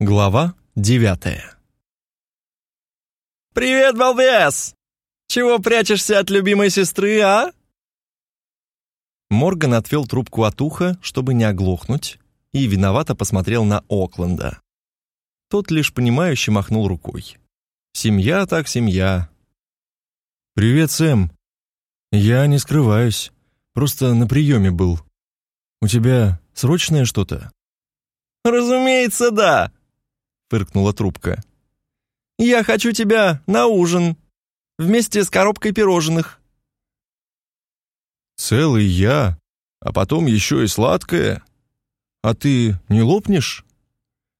Глава девятая «Привет, балбес! Чего прячешься от любимой сестры, а?» Морган отвел трубку от уха, чтобы не оглохнуть, и виновато посмотрел на Окленда. Тот лишь понимающе махнул рукой. «Семья так семья». «Привет, Сэм. Я не скрываюсь. Просто на приеме был. У тебя срочное что-то?» «Разумеется, да!» — фыркнула трубка. «Я хочу тебя на ужин, вместе с коробкой пирожных». «Целый я, а потом еще и сладкое. А ты не лопнешь?»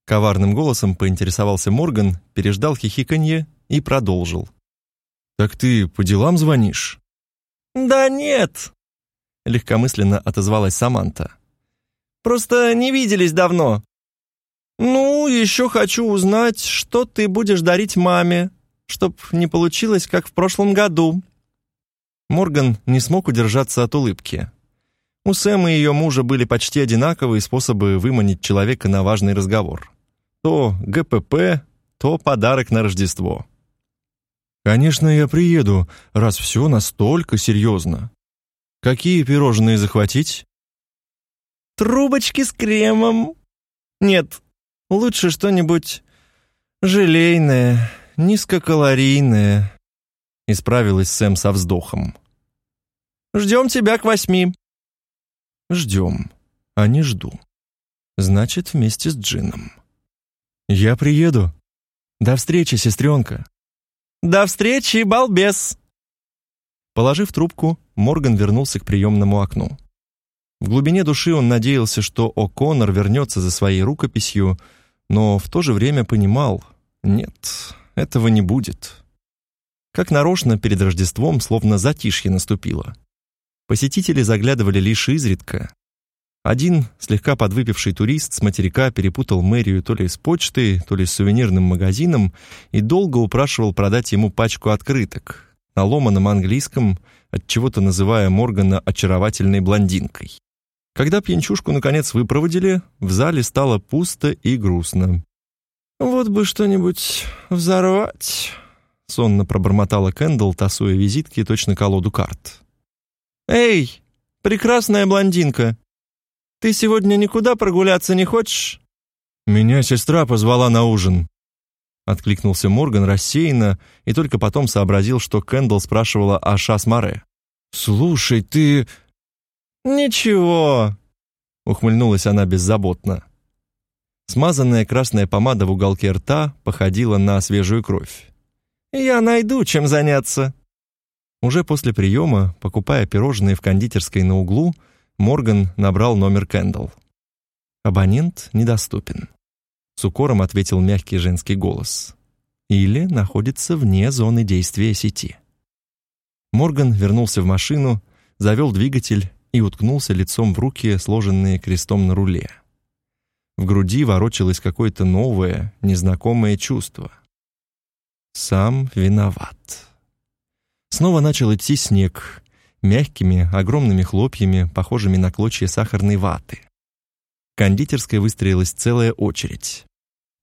Коварным голосом поинтересовался Морган, переждал хихиканье и продолжил. «Так ты по делам звонишь?» «Да нет», — легкомысленно отозвалась Саманта. «Просто не виделись давно. «Ну, еще хочу узнать, что ты будешь дарить маме, чтоб не получилось, как в прошлом году». Морган не смог удержаться от улыбки. У Сэма и ее мужа были почти одинаковые способы выманить человека на важный разговор. То ГПП, то подарок на Рождество. «Конечно, я приеду, раз все настолько серьезно. Какие пирожные захватить?» «Трубочки с кремом. Нет, Лучше что-нибудь желейное, низкокалорийное», — исправилась Сэм со вздохом. «Ждем тебя к восьми». «Ждем, а не жду. Значит, вместе с Джином». «Я приеду. До встречи, сестренка». «До встречи, балбес!» Положив трубку, Морган вернулся к приемному окну. В глубине души он надеялся, что О'Коннор вернется за своей рукописью, но в то же время понимал, нет, этого не будет. Как нарочно перед Рождеством словно затишье наступило. Посетители заглядывали лишь изредка. Один слегка подвыпивший турист с материка перепутал мэрию то ли с почтой, то ли с сувенирным магазином и долго упрашивал продать ему пачку открыток на ломаном английском, от чего-то называя Моргана очаровательной блондинкой. Когда пьянчушку наконец выпроводили, в зале стало пусто и грустно. «Вот бы что-нибудь взорвать», — сонно пробормотала Кэндалл, тасуя визитки точно колоду карт. «Эй, прекрасная блондинка, ты сегодня никуда прогуляться не хочешь?» «Меня сестра позвала на ужин», — откликнулся Морган рассеянно и только потом сообразил, что Кэндалл спрашивала о Шас-Маре. «Слушай, ты...» «Ничего», — ухмыльнулась она беззаботно. Смазанная красная помада в уголке рта походила на свежую кровь. «Я найду, чем заняться». Уже после приема, покупая пирожные в кондитерской на углу, Морган набрал номер Кэндалл. «Абонент недоступен», — с укором ответил мягкий женский голос. «Или находится вне зоны действия сети». Морган вернулся в машину, завел двигатель и уткнулся лицом в руки, сложенные крестом на руле. В груди ворочалось какое-то новое, незнакомое чувство. Сам виноват. Снова начал идти снег, мягкими, огромными хлопьями, похожими на клочья сахарной ваты. В кондитерской выстроилась целая очередь.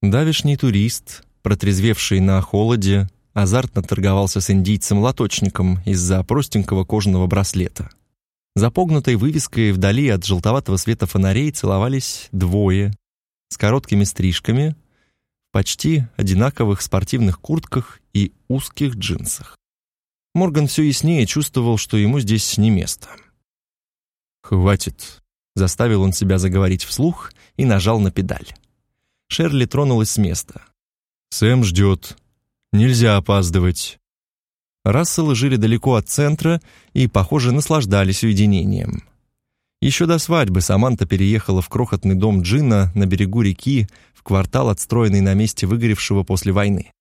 Давишний турист, протрезвевший на холоде, азартно торговался с индийцем-лоточником из-за простенького кожаного браслета — за погнутой вывеской вдали от желтоватого света фонарей целовались двое с короткими стрижками, почти одинаковых спортивных куртках и узких джинсах. Морган все яснее чувствовал, что ему здесь не место. «Хватит», — заставил он себя заговорить вслух и нажал на педаль. Шерли тронулась с места. «Сэм ждет. Нельзя опаздывать. Расселы жили далеко от центра и, похоже, наслаждались уединением. Еще до свадьбы Саманта переехала в крохотный дом Джина на берегу реки, в квартал, отстроенный на месте выгоревшего после войны.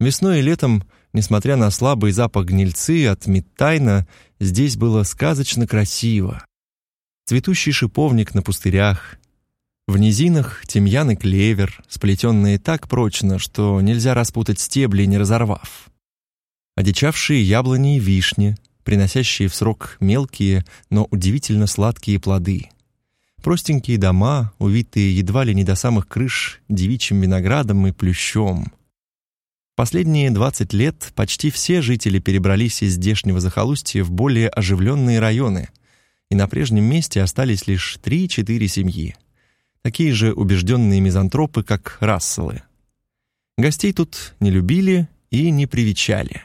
Весной и летом, несмотря на слабый запах гнильцы от Миттайна, здесь было сказочно красиво. Цветущий шиповник на пустырях, в низинах тимьян и клевер, сплетенные так прочно, что нельзя распутать стебли, не разорвав одичавшие яблони и вишни, приносящие в срок мелкие, но удивительно сладкие плоды. Простенькие дома, увитые едва ли не до самых крыш девичьим виноградом и плющом. Последние 20 лет почти все жители перебрались из здешнего захолустья в более оживленные районы, и на прежнем месте остались лишь 3-4 семьи. Такие же убежденные мизантропы, как Расселы. Гостей тут не любили и не привечали.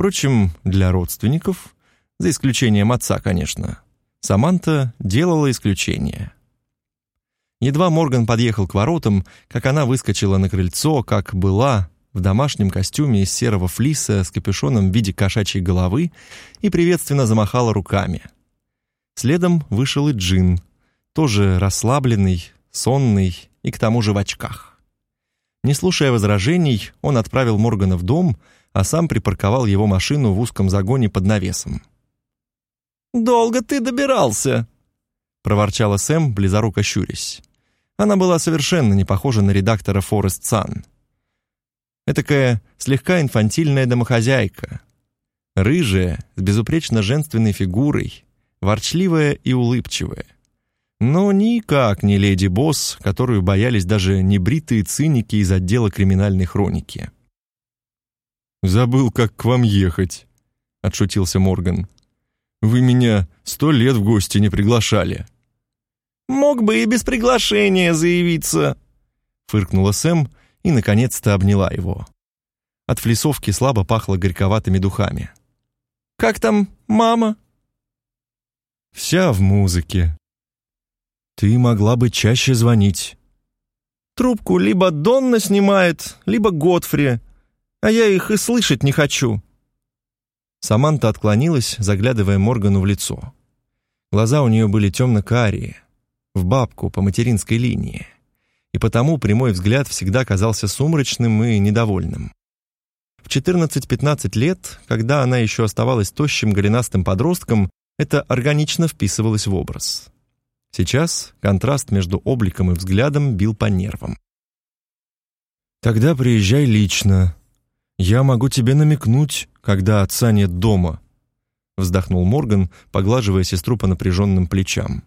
Впрочем, для родственников, за исключением отца, конечно, Саманта делала исключение. Едва Морган подъехал к воротам, как она выскочила на крыльцо, как была, в домашнем костюме из серого флиса с капюшоном в виде кошачьей головы и приветственно замахала руками. Следом вышел и Джин, тоже расслабленный, сонный и к тому же в очках. Не слушая возражений, он отправил Моргана в дом, а сам припарковал его машину в узком загоне под навесом. «Долго ты добирался?» — проворчала Сэм, близоруко щурясь. Она была совершенно не похожа на редактора Форест Сан. Этакая слегка инфантильная домохозяйка. Рыжая, с безупречно женственной фигурой, ворчливая и улыбчивая. Но никак не леди Босс, которую боялись даже небритые циники из отдела криминальной хроники. «Забыл, как к вам ехать», — отшутился Морган. «Вы меня сто лет в гости не приглашали». «Мог бы и без приглашения заявиться», — фыркнула Сэм и, наконец-то, обняла его. От флисовки слабо пахло горьковатыми духами. «Как там мама?» «Вся в музыке», ты могла бы чаще звонить. Трубку либо Донна снимает, либо Готфри, а я их и слышать не хочу. Саманта отклонилась, заглядывая Моргану в лицо. Глаза у нее были темно-карие, в бабку по материнской линии, и потому прямой взгляд всегда казался сумрачным и недовольным. В 14-15 лет, когда она еще оставалась тощим голенастым подростком, это органично вписывалось в образ. Сейчас контраст между обликом и взглядом бил по нервам. «Тогда приезжай лично. Я могу тебе намекнуть, когда отца нет дома», вздохнул Морган, поглаживая сестру по напряженным плечам.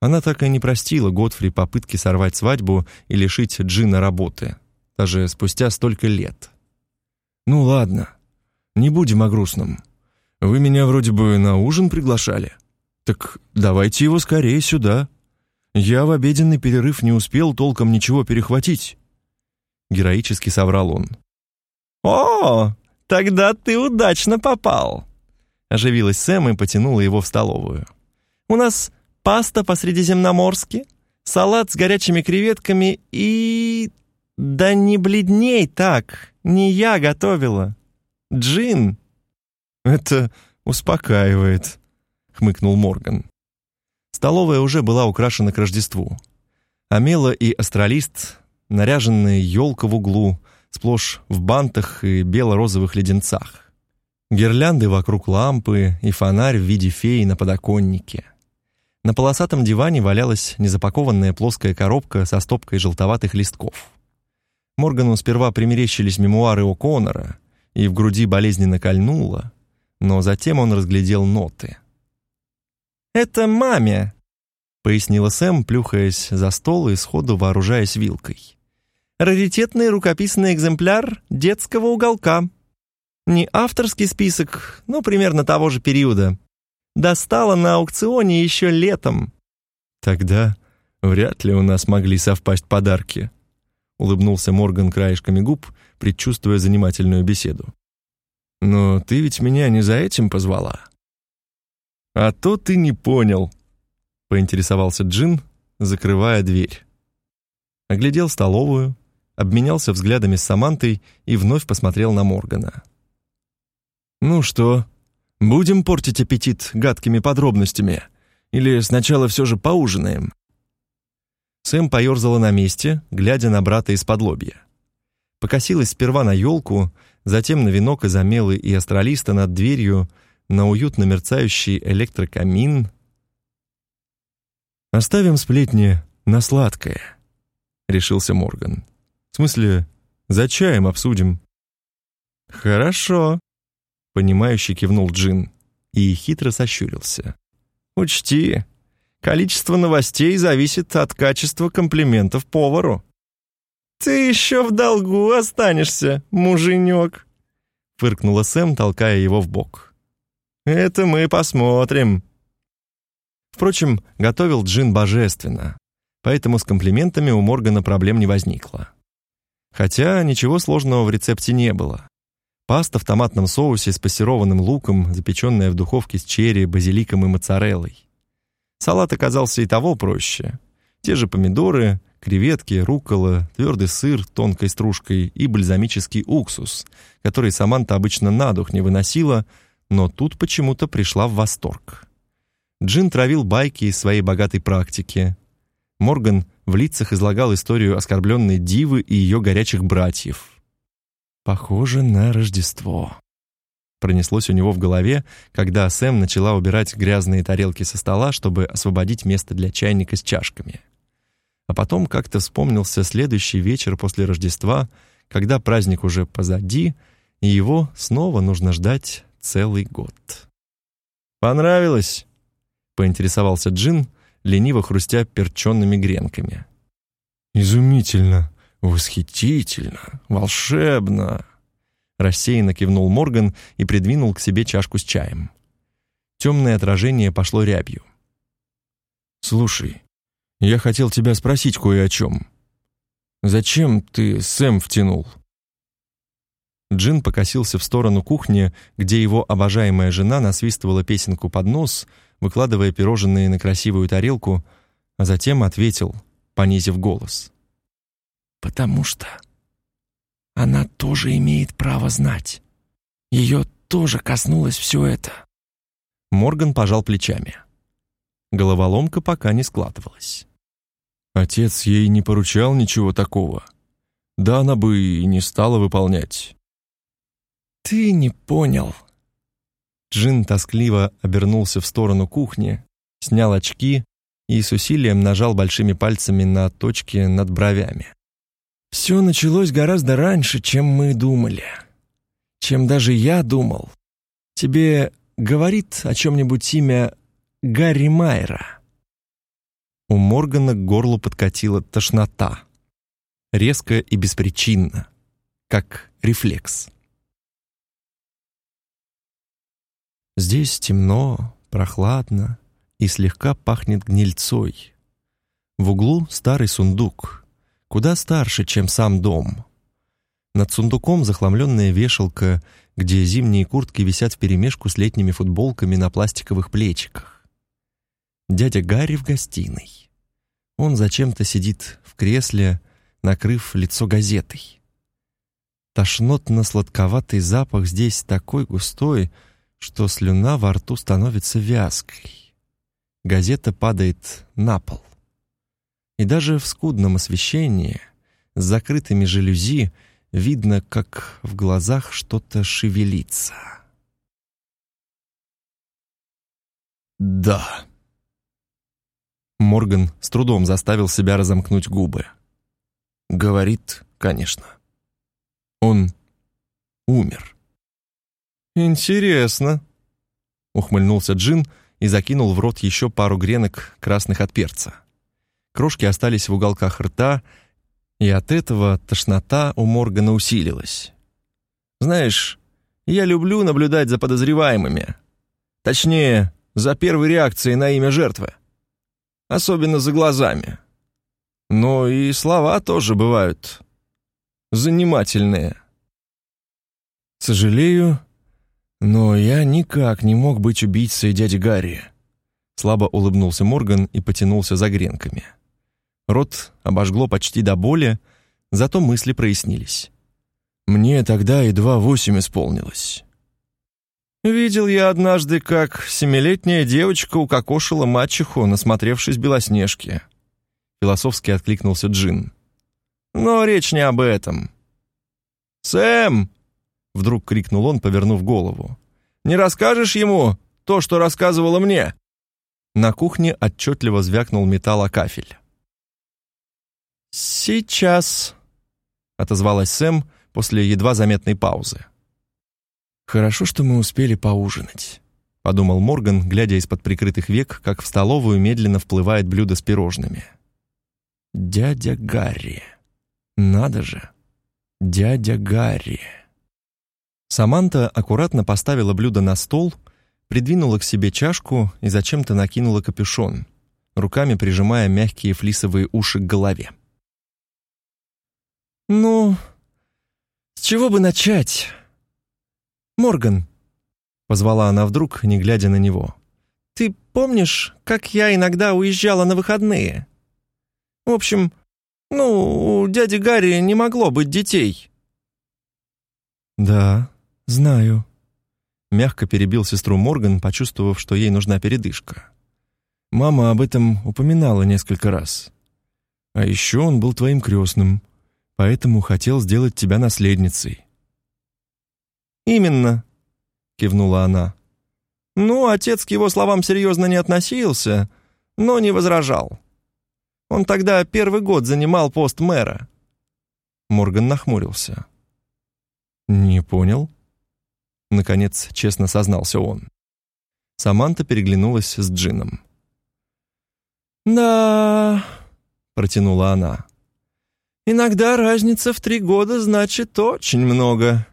Она так и не простила Готфри попытки сорвать свадьбу и лишить Джина работы, даже спустя столько лет. «Ну ладно, не будем о грустном. Вы меня вроде бы на ужин приглашали». «Так давайте его скорее сюда. Я в обеденный перерыв не успел толком ничего перехватить». Героически соврал он. «О, тогда ты удачно попал!» Оживилась Сэм и потянула его в столовую. «У нас паста по-средиземноморски, салат с горячими креветками и... Да не бледней так, не я готовила. Джин!» «Это успокаивает», хмыкнул Морган. Столовая уже была украшена к Рождеству. Амела и астралист, наряженные елка в углу, сплошь в бантах и бело-розовых леденцах. Гирлянды вокруг лампы и фонарь в виде феи на подоконнике. На полосатом диване валялась незапакованная плоская коробка со стопкой желтоватых листков. Моргану сперва примерещились мемуары О'Коннора, и в груди болезненно кольнуло, но затем он разглядел ноты — «Это маме», — пояснила Сэм, плюхаясь за стол и сходу вооружаясь вилкой. «Раритетный рукописный экземпляр детского уголка. Не авторский список, но примерно того же периода. Достала на аукционе еще летом». «Тогда вряд ли у нас могли совпасть подарки», — улыбнулся Морган краешками губ, предчувствуя занимательную беседу. «Но ты ведь меня не за этим позвала?» «А то ты не понял», — поинтересовался Джин, закрывая дверь. Оглядел столовую, обменялся взглядами с Самантой и вновь посмотрел на Моргана. «Ну что, будем портить аппетит гадкими подробностями? Или сначала все же поужинаем?» Сэм поерзала на месте, глядя на брата из-под лобья. Покосилась сперва на елку, затем на венок из амелы и астралиста над дверью, на уютно мерцающий электрокамин. «Оставим сплетни на сладкое», — решился Морган. «В смысле, за чаем обсудим». «Хорошо», — понимающе кивнул Джин и хитро сощурился. «Учти, Количество новостей зависит от качества комплиментов повару. «Ты еще в долгу останешься, муженек», — фыркнула Сэм, толкая его в бок. «Это мы посмотрим». Впрочем, готовил Джин божественно, поэтому с комплиментами у Моргана проблем не возникло. Хотя ничего сложного в рецепте не было. Паста в томатном соусе с пассерованным луком, запеченная в духовке с черри, базиликом и моцареллой. Салат оказался и того проще. Те же помидоры, креветки, руккола, твердый сыр тонкой стружкой и бальзамический уксус, который Саманта обычно на дух не выносила, но тут почему-то пришла в восторг. Джин травил байки из своей богатой практики. Морган в лицах излагал историю оскорбленной дивы и ее горячих братьев. «Похоже на Рождество», пронеслось у него в голове, когда Сэм начала убирать грязные тарелки со стола, чтобы освободить место для чайника с чашками. А потом как-то вспомнился следующий вечер после Рождества, когда праздник уже позади, и его снова нужно ждать целый год. «Понравилось?» — поинтересовался Джин, лениво хрустя перченными гренками. «Изумительно, восхитительно, волшебно!» Рассеянно кивнул Морган и придвинул к себе чашку с чаем. Темное отражение пошло рябью. «Слушай, я хотел тебя спросить кое о чем. Зачем ты Сэм втянул?» Джин покосился в сторону кухни, где его обожаемая жена насвистывала песенку под нос, выкладывая пирожные на красивую тарелку, а затем ответил, понизив голос. «Потому что она тоже имеет право знать. Ее тоже коснулось все это». Морган пожал плечами. Головоломка пока не складывалась. Отец ей не поручал ничего такого. Да она бы и не стала выполнять. «Ты не понял». Джин тоскливо обернулся в сторону кухни, снял очки и с усилием нажал большими пальцами на точки над бровями. Все началось гораздо раньше, чем мы думали. Чем даже я думал. Тебе говорит о чем-нибудь имя Гарри Майера?» У Моргана к горлу подкатила тошнота. Резко и беспричинно, как рефлекс. Здесь темно, прохладно и слегка пахнет гнильцой. В углу старый сундук, куда старше, чем сам дом. Над сундуком захламленная вешалка, где зимние куртки висят вперемешку с летними футболками на пластиковых плечиках. Дядя Гарри в гостиной. Он зачем-то сидит в кресле, накрыв лицо газетой. Тошнотно-сладковатый запах здесь такой густой, что слюна во рту становится вязкой. Газета падает на пол. И даже в скудном освещении, с закрытыми жалюзи, видно, как в глазах что-то шевелится. «Да». Морган с трудом заставил себя разомкнуть губы. Говорит, конечно. Он умер. «Интересно», — ухмыльнулся Джин и закинул в рот еще пару гренок красных от перца. Крошки остались в уголках рта, и от этого тошнота у Моргана усилилась. «Знаешь, я люблю наблюдать за подозреваемыми. Точнее, за первой реакцией на имя жертвы. Особенно за глазами. Но и слова тоже бывают занимательные. Сожалею, но я никак не мог быть убийцей дяди Гарри. Слабо улыбнулся Морган и потянулся за гренками. Рот обожгло почти до боли, зато мысли прояснились. Мне тогда едва восемь исполнилось. Видел я однажды, как семилетняя девочка укокошила мачеху, насмотревшись Белоснежки. Философски откликнулся Джин. Но речь не об этом. «Сэм!» — вдруг крикнул он, повернув голову. «Не расскажешь ему то, что рассказывала мне?» На кухне отчетливо звякнул металл о кафель. «Сейчас», — отозвалась Сэм после едва заметной паузы. «Хорошо, что мы успели поужинать», — подумал Морган, глядя из-под прикрытых век, как в столовую медленно вплывает блюдо с пирожными. Дядя Гарри. Надо же. Дядя Гарри. Саманта аккуратно поставила блюдо на стол, придвинула к себе чашку и зачем-то накинула капюшон, руками прижимая мягкие флисовые уши к голове. «Ну, с чего бы начать?» «Морган», — позвала она вдруг, не глядя на него, «ты помнишь, как я иногда уезжала на выходные? В общем, ну, у дяди Гарри не могло быть детей». «Да, знаю», — мягко перебил сестру Морган, почувствовав, что ей нужна передышка. «Мама об этом упоминала несколько раз. А еще он был твоим крестным, поэтому хотел сделать тебя наследницей». «Именно», — кивнула она. «Ну, отец к его словам серьезно не относился, но не возражал. Он тогда первый год занимал пост мэра». Морган нахмурился. «Не понял?» Наконец, честно сознался он. Саманта переглянулась с Джином. «Да...» — протянула она. «Иногда разница в три года значит очень много».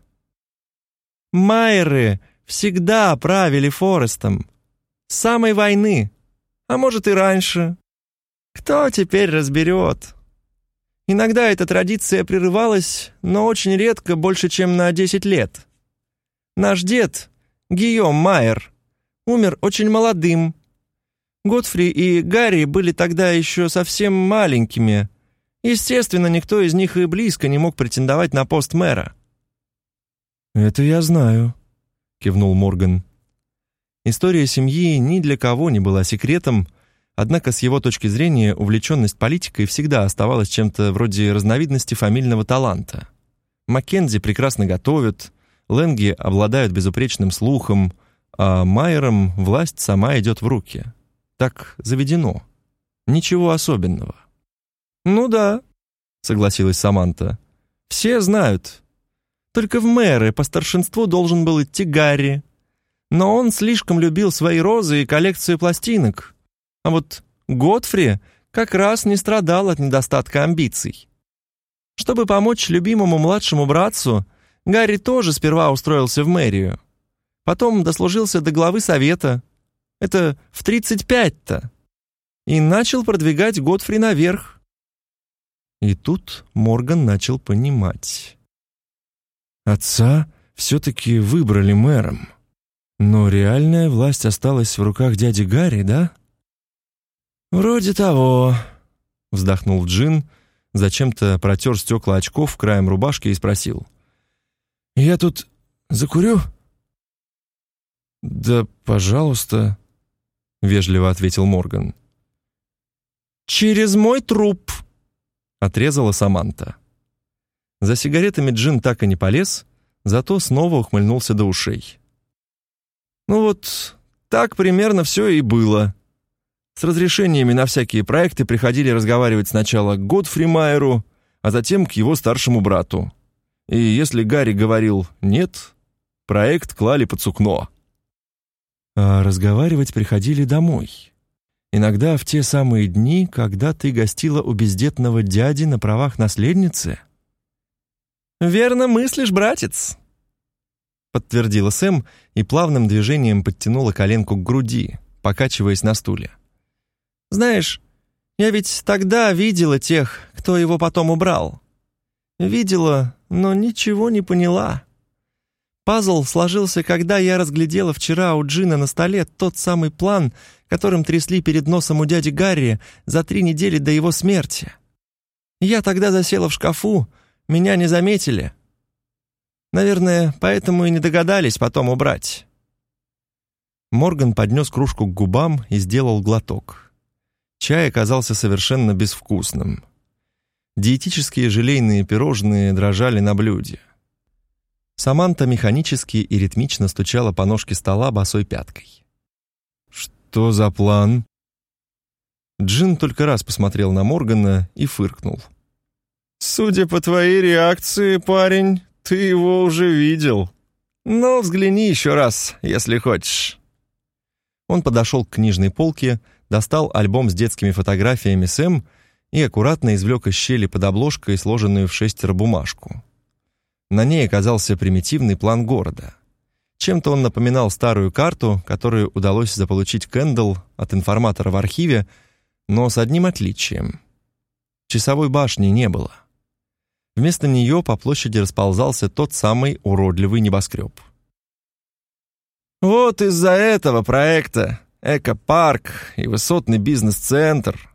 Майеры всегда правили Форестом. С самой войны, а может и раньше. Кто теперь разберет? Иногда эта традиция прерывалась, но очень редко, больше чем на 10 лет. Наш дед, Гийом Майер, умер очень молодым. Готфри и Гарри были тогда еще совсем маленькими. Естественно, никто из них и близко не мог претендовать на пост мэра. «Это я знаю», — кивнул Морган. История семьи ни для кого не была секретом, однако с его точки зрения увлеченность политикой всегда оставалась чем-то вроде разновидности фамильного таланта. Маккензи прекрасно готовят, Ленги обладают безупречным слухом, а Майерам власть сама идет в руки. Так заведено. Ничего особенного. «Ну да», — согласилась Саманта. «Все знают, только в мэры по старшинству должен был идти Гарри. Но он слишком любил свои розы и коллекцию пластинок. А вот Готфри как раз не страдал от недостатка амбиций. Чтобы помочь любимому младшему братцу, Гарри тоже сперва устроился в мэрию. Потом дослужился до главы совета. Это в 35-то. И начал продвигать Готфри наверх. И тут Морган начал понимать. Отца все-таки выбрали мэром. Но реальная власть осталась в руках дяди Гарри, да? «Вроде того», — вздохнул Джин, зачем-то протер стекла очков краем рубашки и спросил. «Я тут закурю?» «Да, пожалуйста», — вежливо ответил Морган. «Через мой труп», — отрезала Саманта. За сигаретами Джин так и не полез, зато снова ухмыльнулся до ушей. «Ну вот, так примерно все и было. С разрешениями на всякие проекты приходили разговаривать сначала к Годфри Майеру, а затем к его старшему брату. И если Гарри говорил «нет», проект клали под сукно». А разговаривать приходили домой. Иногда в те самые дни, когда ты гостила у бездетного дяди на правах наследницы — «Верно мыслишь, братец», — подтвердила Сэм и плавным движением подтянула коленку к груди, покачиваясь на стуле. «Знаешь, я ведь тогда видела тех, кто его потом убрал. Видела, но ничего не поняла. Пазл сложился, когда я разглядела вчера у Джина на столе тот самый план, которым трясли перед носом у дяди Гарри за три недели до его смерти. Я тогда засела в шкафу, меня не заметили. Наверное, поэтому и не догадались потом убрать». Морган поднес кружку к губам и сделал глоток. Чай оказался совершенно безвкусным. Диетические желейные пирожные дрожали на блюде. Саманта механически и ритмично стучала по ножке стола босой пяткой. «Что за план?» Джин только раз посмотрел на Моргана и фыркнул. «Судя по твоей реакции, парень, ты его уже видел. Но взгляни еще раз, если хочешь». Он подошел к книжной полке, достал альбом с детскими фотографиями Сэм и аккуратно извлек из щели под обложкой сложенную в шестеро бумажку. На ней оказался примитивный план города. Чем-то он напоминал старую карту, которую удалось заполучить Кэндалл от информатора в архиве, но с одним отличием. Часовой башни не было. Вместо нее по площади расползался тот самый уродливый небоскреб. «Вот из-за этого проекта экопарк и высотный бизнес-центр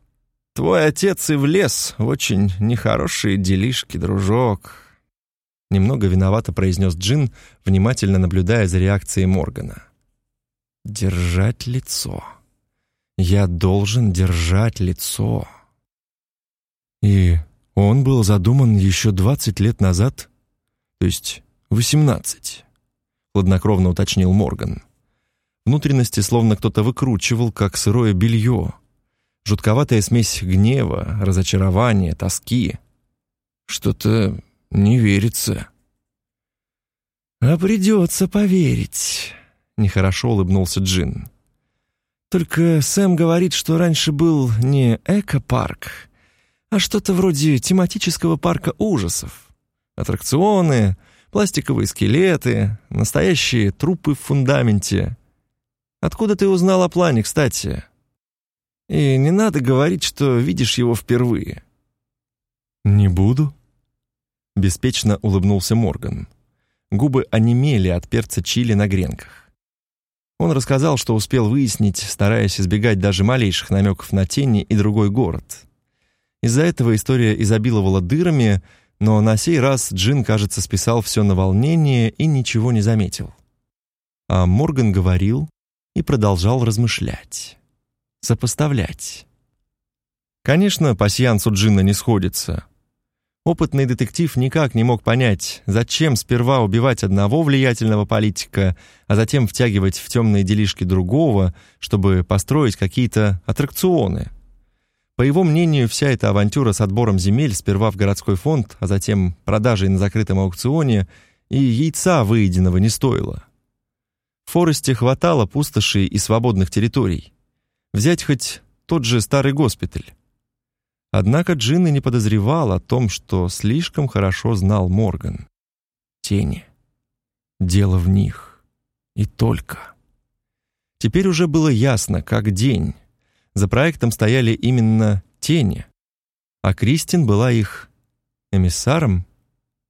твой отец и влез в очень нехорошие делишки, дружок», немного виновато произнес Джин, внимательно наблюдая за реакцией Моргана. «Держать лицо. Я должен держать лицо». И он был задуман еще 20 лет назад, то есть 18, хладнокровно уточнил Морган. Внутренности словно кто-то выкручивал, как сырое белье. Жутковатая смесь гнева, разочарования, тоски. Что-то не верится. «А придется поверить», — нехорошо улыбнулся Джин. «Только Сэм говорит, что раньше был не экопарк, а что-то вроде тематического парка ужасов. Аттракционы, пластиковые скелеты, настоящие трупы в фундаменте. Откуда ты узнал о плане, кстати? И не надо говорить, что видишь его впервые. Не буду. Беспечно улыбнулся Морган. Губы онемели от перца чили на гренках. Он рассказал, что успел выяснить, стараясь избегать даже малейших намеков на тени и другой город. Из-за этого история изобиловала дырами, но на сей раз Джин, кажется, списал все на волнение и ничего не заметил. А Морган говорил и продолжал размышлять, сопоставлять. Конечно, пасьянс у Джина не сходится. Опытный детектив никак не мог понять, зачем сперва убивать одного влиятельного политика, а затем втягивать в темные делишки другого, чтобы построить какие-то аттракционы — по его мнению, вся эта авантюра с отбором земель сперва в городской фонд, а затем продажей на закрытом аукционе и яйца выеденного не стоила. В Форесте хватало пустошей и свободных территорий. Взять хоть тот же старый госпиталь. Однако Джин не подозревал о том, что слишком хорошо знал Морган. Тени. Дело в них. И только. Теперь уже было ясно, как день — за проектом стояли именно тени, а Кристин была их эмиссаром,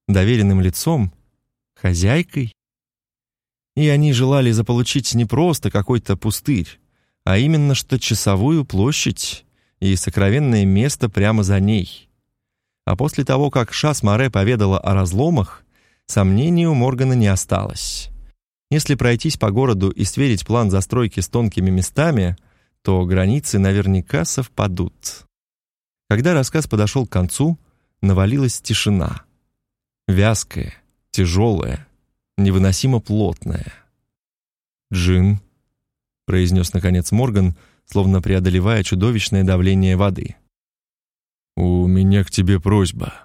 доверенным лицом, хозяйкой. И они желали заполучить не просто какой-то пустырь, а именно что часовую площадь и сокровенное место прямо за ней. А после того, как Шас-Море поведала о разломах, сомнений у Моргана не осталось. Если пройтись по городу и сверить план застройки с тонкими местами — то границы наверняка совпадут. Когда рассказ подошел к концу, навалилась тишина. Вязкая, тяжелая, невыносимо плотная. «Джин», — произнес наконец Морган, словно преодолевая чудовищное давление воды. «У меня к тебе просьба.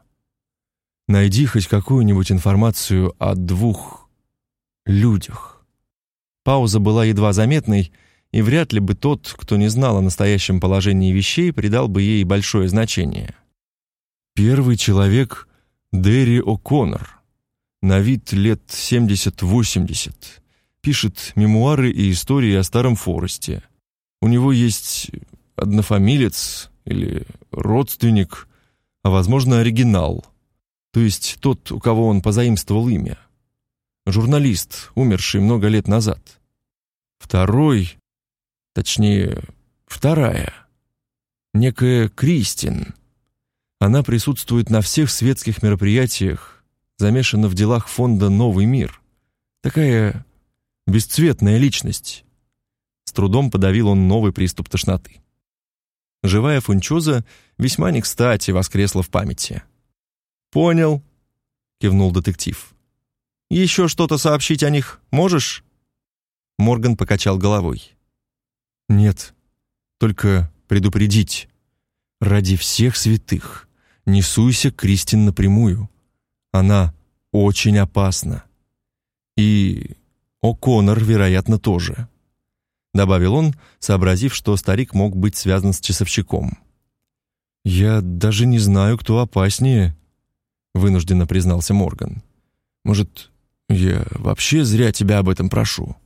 Найди хоть какую-нибудь информацию о двух людях». Пауза была едва заметной, и вряд ли бы тот, кто не знал о настоящем положении вещей, придал бы ей большое значение. Первый человек — Дерри О'Коннор. На вид лет 70-80. Пишет мемуары и истории о Старом Форесте. У него есть однофамилец или родственник, а, возможно, оригинал. То есть тот, у кого он позаимствовал имя. Журналист, умерший много лет назад. Второй Точнее, вторая. Некая Кристин. Она присутствует на всех светских мероприятиях, замешана в делах фонда «Новый мир». Такая бесцветная личность. С трудом подавил он новый приступ тошноты. Живая фунчоза весьма не кстати воскресла в памяти. «Понял», — кивнул детектив. «Еще что-то сообщить о них можешь?» Морган покачал головой. Нет, только предупредить. Ради всех святых не суйся Кристин напрямую. Она очень опасна. И О'Коннор, вероятно, тоже. добавил он, сообразив, что старик мог быть связан с часовщиком. «Я даже не знаю, кто опаснее», — вынужденно признался Морган. «Может, я вообще зря тебя об этом прошу?»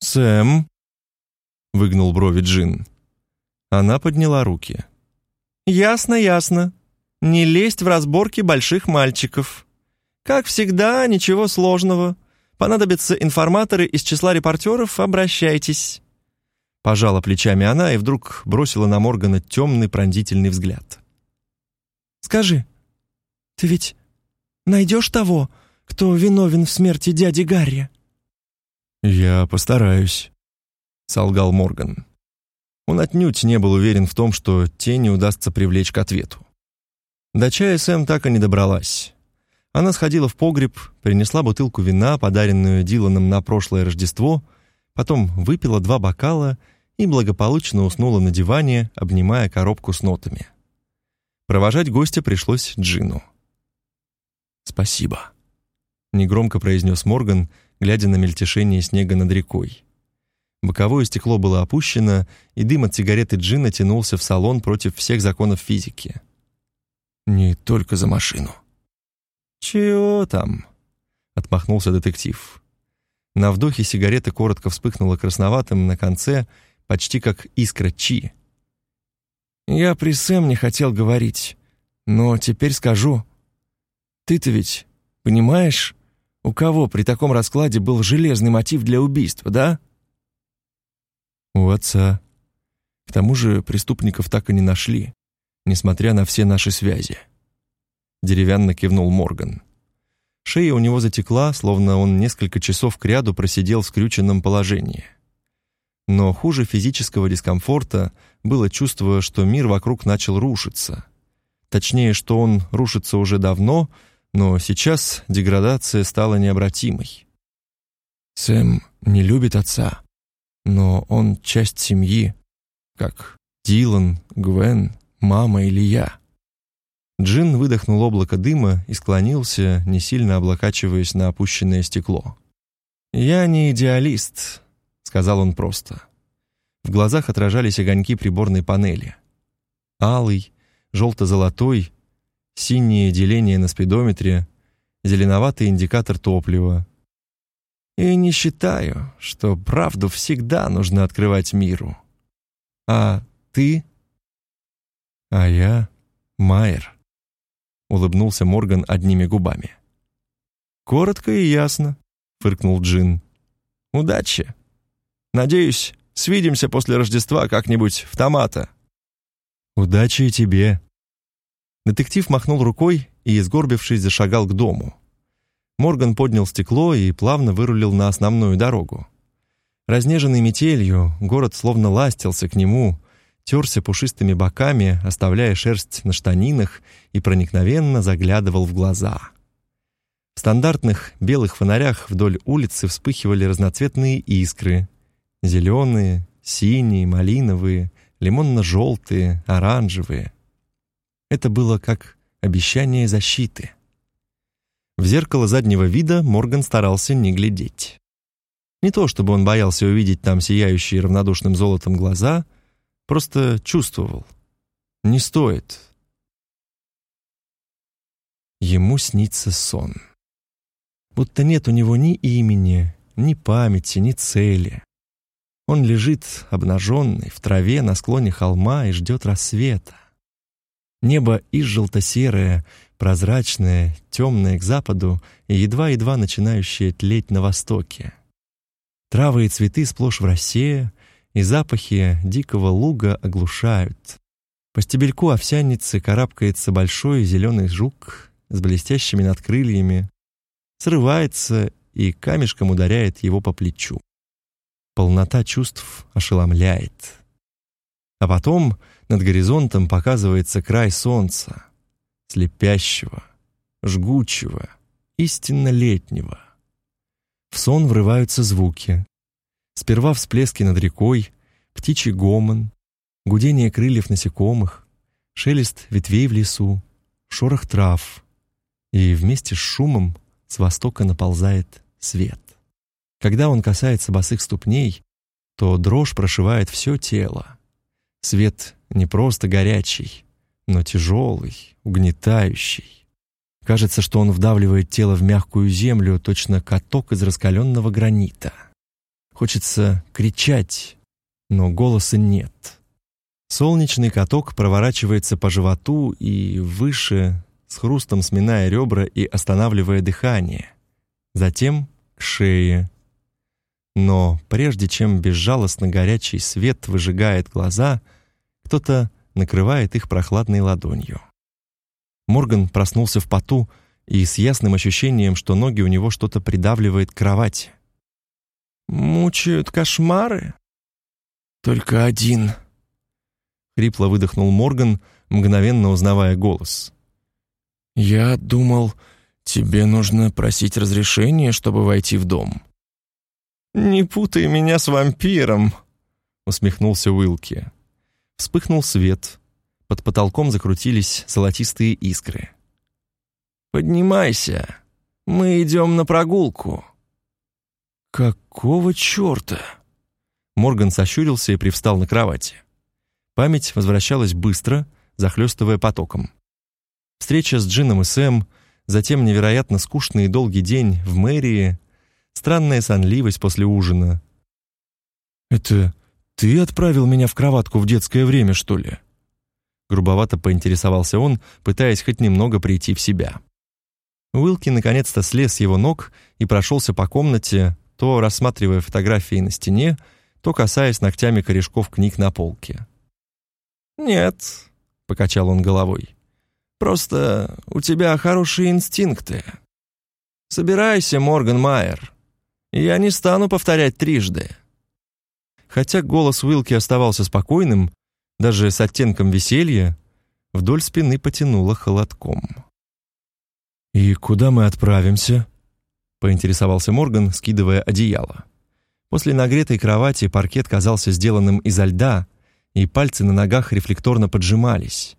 «Сэм», — выгнул брови Джин. Она подняла руки. «Ясно, ясно. Не лезть в разборки больших мальчиков. Как всегда, ничего сложного. Понадобятся информаторы из числа репортеров, обращайтесь». Пожала плечами она и вдруг бросила на Моргана темный пронзительный взгляд. «Скажи, ты ведь найдешь того, кто виновен в смерти дяди Гарри?» «Я постараюсь», — солгал Морган. Он отнюдь не был уверен в том, что тени удастся привлечь к ответу. До чая Сэм так и не добралась. Она сходила в погреб, принесла бутылку вина, подаренную Диланом на прошлое Рождество, потом выпила два бокала и благополучно уснула на диване, обнимая коробку с нотами. Провожать гостя пришлось Джину. «Спасибо», — негромко произнес Морган, глядя на мельтешение снега над рекой. Боковое стекло было опущено, и дым от сигареты Джина тянулся в салон против всех законов физики. «Не только за машину». «Чего там?» — отмахнулся детектив. На вдохе сигарета коротко вспыхнула красноватым на конце, почти как искра чи. «Я при Сэм не хотел говорить, но теперь скажу. Ты-то ведь понимаешь, у кого при таком раскладе был железный мотив для убийства, да?» «У отца. К тому же преступников так и не нашли, несмотря на все наши связи». Деревянно кивнул Морган. Шея у него затекла, словно он несколько часов кряду просидел в скрюченном положении. Но хуже физического дискомфорта было чувство, что мир вокруг начал рушиться. Точнее, что он рушится уже давно, но сейчас деградация стала необратимой. Сэм не любит отца, но он часть семьи, как Дилан, Гвен, мама или я. Джин выдохнул облако дыма и склонился, не сильно облокачиваясь на опущенное стекло. «Я не идеалист», — сказал он просто. В глазах отражались огоньки приборной панели. Алый, желто-золотой, синее деление на спидометре, зеленоватый индикатор топлива. И не считаю, что правду всегда нужно открывать миру. А ты? А я Майер улыбнулся Морган одними губами. Коротко и ясно, фыркнул Джин. Удачи. Надеюсь, свидимся после Рождества как-нибудь в Томата. Удачи и тебе. Детектив махнул рукой и, изгорбившись, зашагал к дому. Морган поднял стекло и плавно вырулил на основную дорогу. Разнеженный метелью, город словно ластился к нему, терся пушистыми боками, оставляя шерсть на штанинах и проникновенно заглядывал в глаза. В стандартных белых фонарях вдоль улицы вспыхивали разноцветные искры. Зеленые, синие, малиновые, лимонно-желтые, оранжевые. Это было как обещание защиты. В зеркало заднего вида Морган старался не глядеть. Не то чтобы он боялся увидеть там сияющие равнодушным золотом глаза — Просто чувствовал. Не стоит. Ему снится сон. Будто нет у него ни имени, ни памяти, ни цели. Он лежит обнаженный в траве на склоне холма и ждет рассвета. Небо из желто-серое, прозрачное, темное к западу и едва-едва начинающее тлеть на востоке. Травы и цветы сплошь в росе, и запахи дикого луга оглушают. По стебельку овсяницы карабкается большой зеленый жук с блестящими надкрыльями, срывается и камешком ударяет его по плечу. Полнота чувств ошеломляет. А потом над горизонтом показывается край солнца, слепящего, жгучего, истинно летнего. В сон врываются звуки, Сперва всплески над рекой, птичий гомон, гудение крыльев насекомых, шелест ветвей в лесу, шорох трав. И вместе с шумом с востока наползает свет. Когда он касается босых ступней, то дрожь прошивает все тело. Свет не просто горячий, но тяжелый, угнетающий. Кажется, что он вдавливает тело в мягкую землю, точно каток из раскаленного гранита. Хочется кричать, но голоса нет. Солнечный каток проворачивается по животу и выше, с хрустом сминая ребра и останавливая дыхание. Затем к шее. Но прежде чем безжалостно горячий свет выжигает глаза, кто-то накрывает их прохладной ладонью. Морган проснулся в поту и с ясным ощущением, что ноги у него что-то придавливает к кровати. «Мучают кошмары?» «Только один», — хрипло выдохнул Морган, мгновенно узнавая голос. «Я думал, тебе нужно просить разрешения, чтобы войти в дом». «Не путай меня с вампиром», — усмехнулся Уилки. Вспыхнул свет. Под потолком закрутились золотистые искры. «Поднимайся. Мы идем на прогулку». «Какого черта?» Морган сощурился и привстал на кровати. Память возвращалась быстро, захлестывая потоком. Встреча с Джином и Сэм, затем невероятно скучный и долгий день в мэрии, странная сонливость после ужина. «Это ты отправил меня в кроватку в детское время, что ли?» Грубовато поинтересовался он, пытаясь хоть немного прийти в себя. Уилки наконец-то слез с его ног и прошелся по комнате, то рассматривая фотографии на стене, то касаясь ногтями корешков книг на полке. «Нет», — покачал он головой, — «просто у тебя хорошие инстинкты. Собирайся, Морган Майер. Я не стану повторять трижды». Хотя голос Уилки оставался спокойным, даже с оттенком веселья, вдоль спины потянуло холодком. «И куда мы отправимся?» — поинтересовался Морган, скидывая одеяло. После нагретой кровати паркет казался сделанным изо льда, и пальцы на ногах рефлекторно поджимались.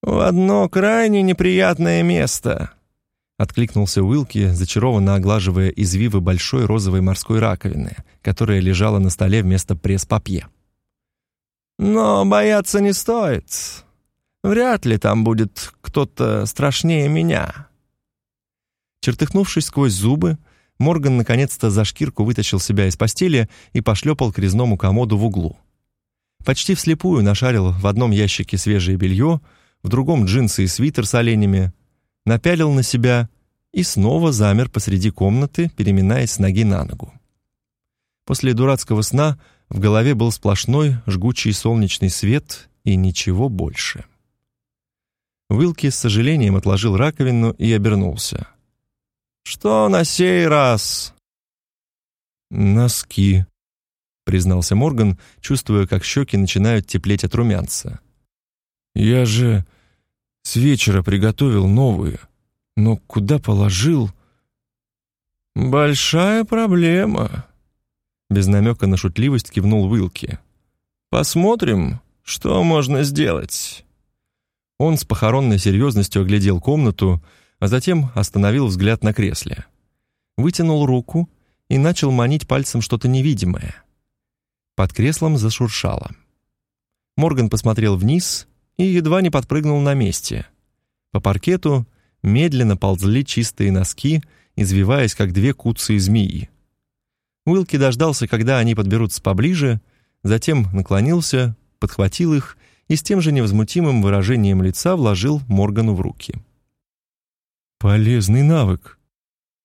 «В одно крайне неприятное место», — откликнулся Уилки, зачарованно оглаживая извивы большой розовой морской раковины, которая лежала на столе вместо пресс-папье. «Но бояться не стоит. Вряд ли там будет кто-то страшнее меня». Чертыхнувшись сквозь зубы, Морган наконец-то за шкирку вытащил себя из постели и пошлепал к резному комоду в углу. Почти вслепую нашарил в одном ящике свежее белье, в другом джинсы и свитер с оленями, напялил на себя и снова замер посреди комнаты, переминаясь с ноги на ногу. После дурацкого сна в голове был сплошной жгучий солнечный свет и ничего больше. Уилки с сожалением отложил раковину и обернулся. «Что на сей раз?» «Носки», признался Морган, чувствуя, как щеки начинают теплеть от румянца. «Я же с вечера приготовил новые, но куда положил?» «Большая проблема», — без намека на шутливость кивнул Уилки. «Посмотрим, что можно сделать». Он с похоронной серьезностью оглядел комнату, а затем остановил взгляд на кресле. Вытянул руку и начал манить пальцем что-то невидимое — под креслом зашуршало. Морган посмотрел вниз и едва не подпрыгнул на месте. По паркету медленно ползли чистые носки, извиваясь, как две куцые змеи. Уилки дождался, когда они подберутся поближе, затем наклонился, подхватил их и с тем же невозмутимым выражением лица вложил Моргану в руки. «Полезный навык».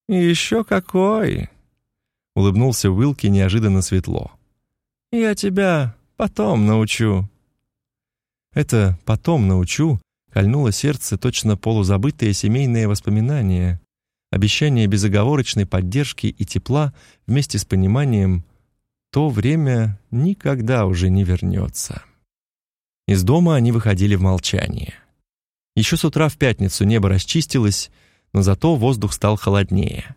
«Еще какой!» — улыбнулся Уилки неожиданно светло. Я тебя потом научу». Это «потом научу» кольнуло сердце точно полузабытые семейные воспоминания, обещание безоговорочной поддержки и тепла вместе с пониманием «то время никогда уже не вернется». Из дома они выходили в молчании. Еще с утра в пятницу небо расчистилось, но зато воздух стал холоднее.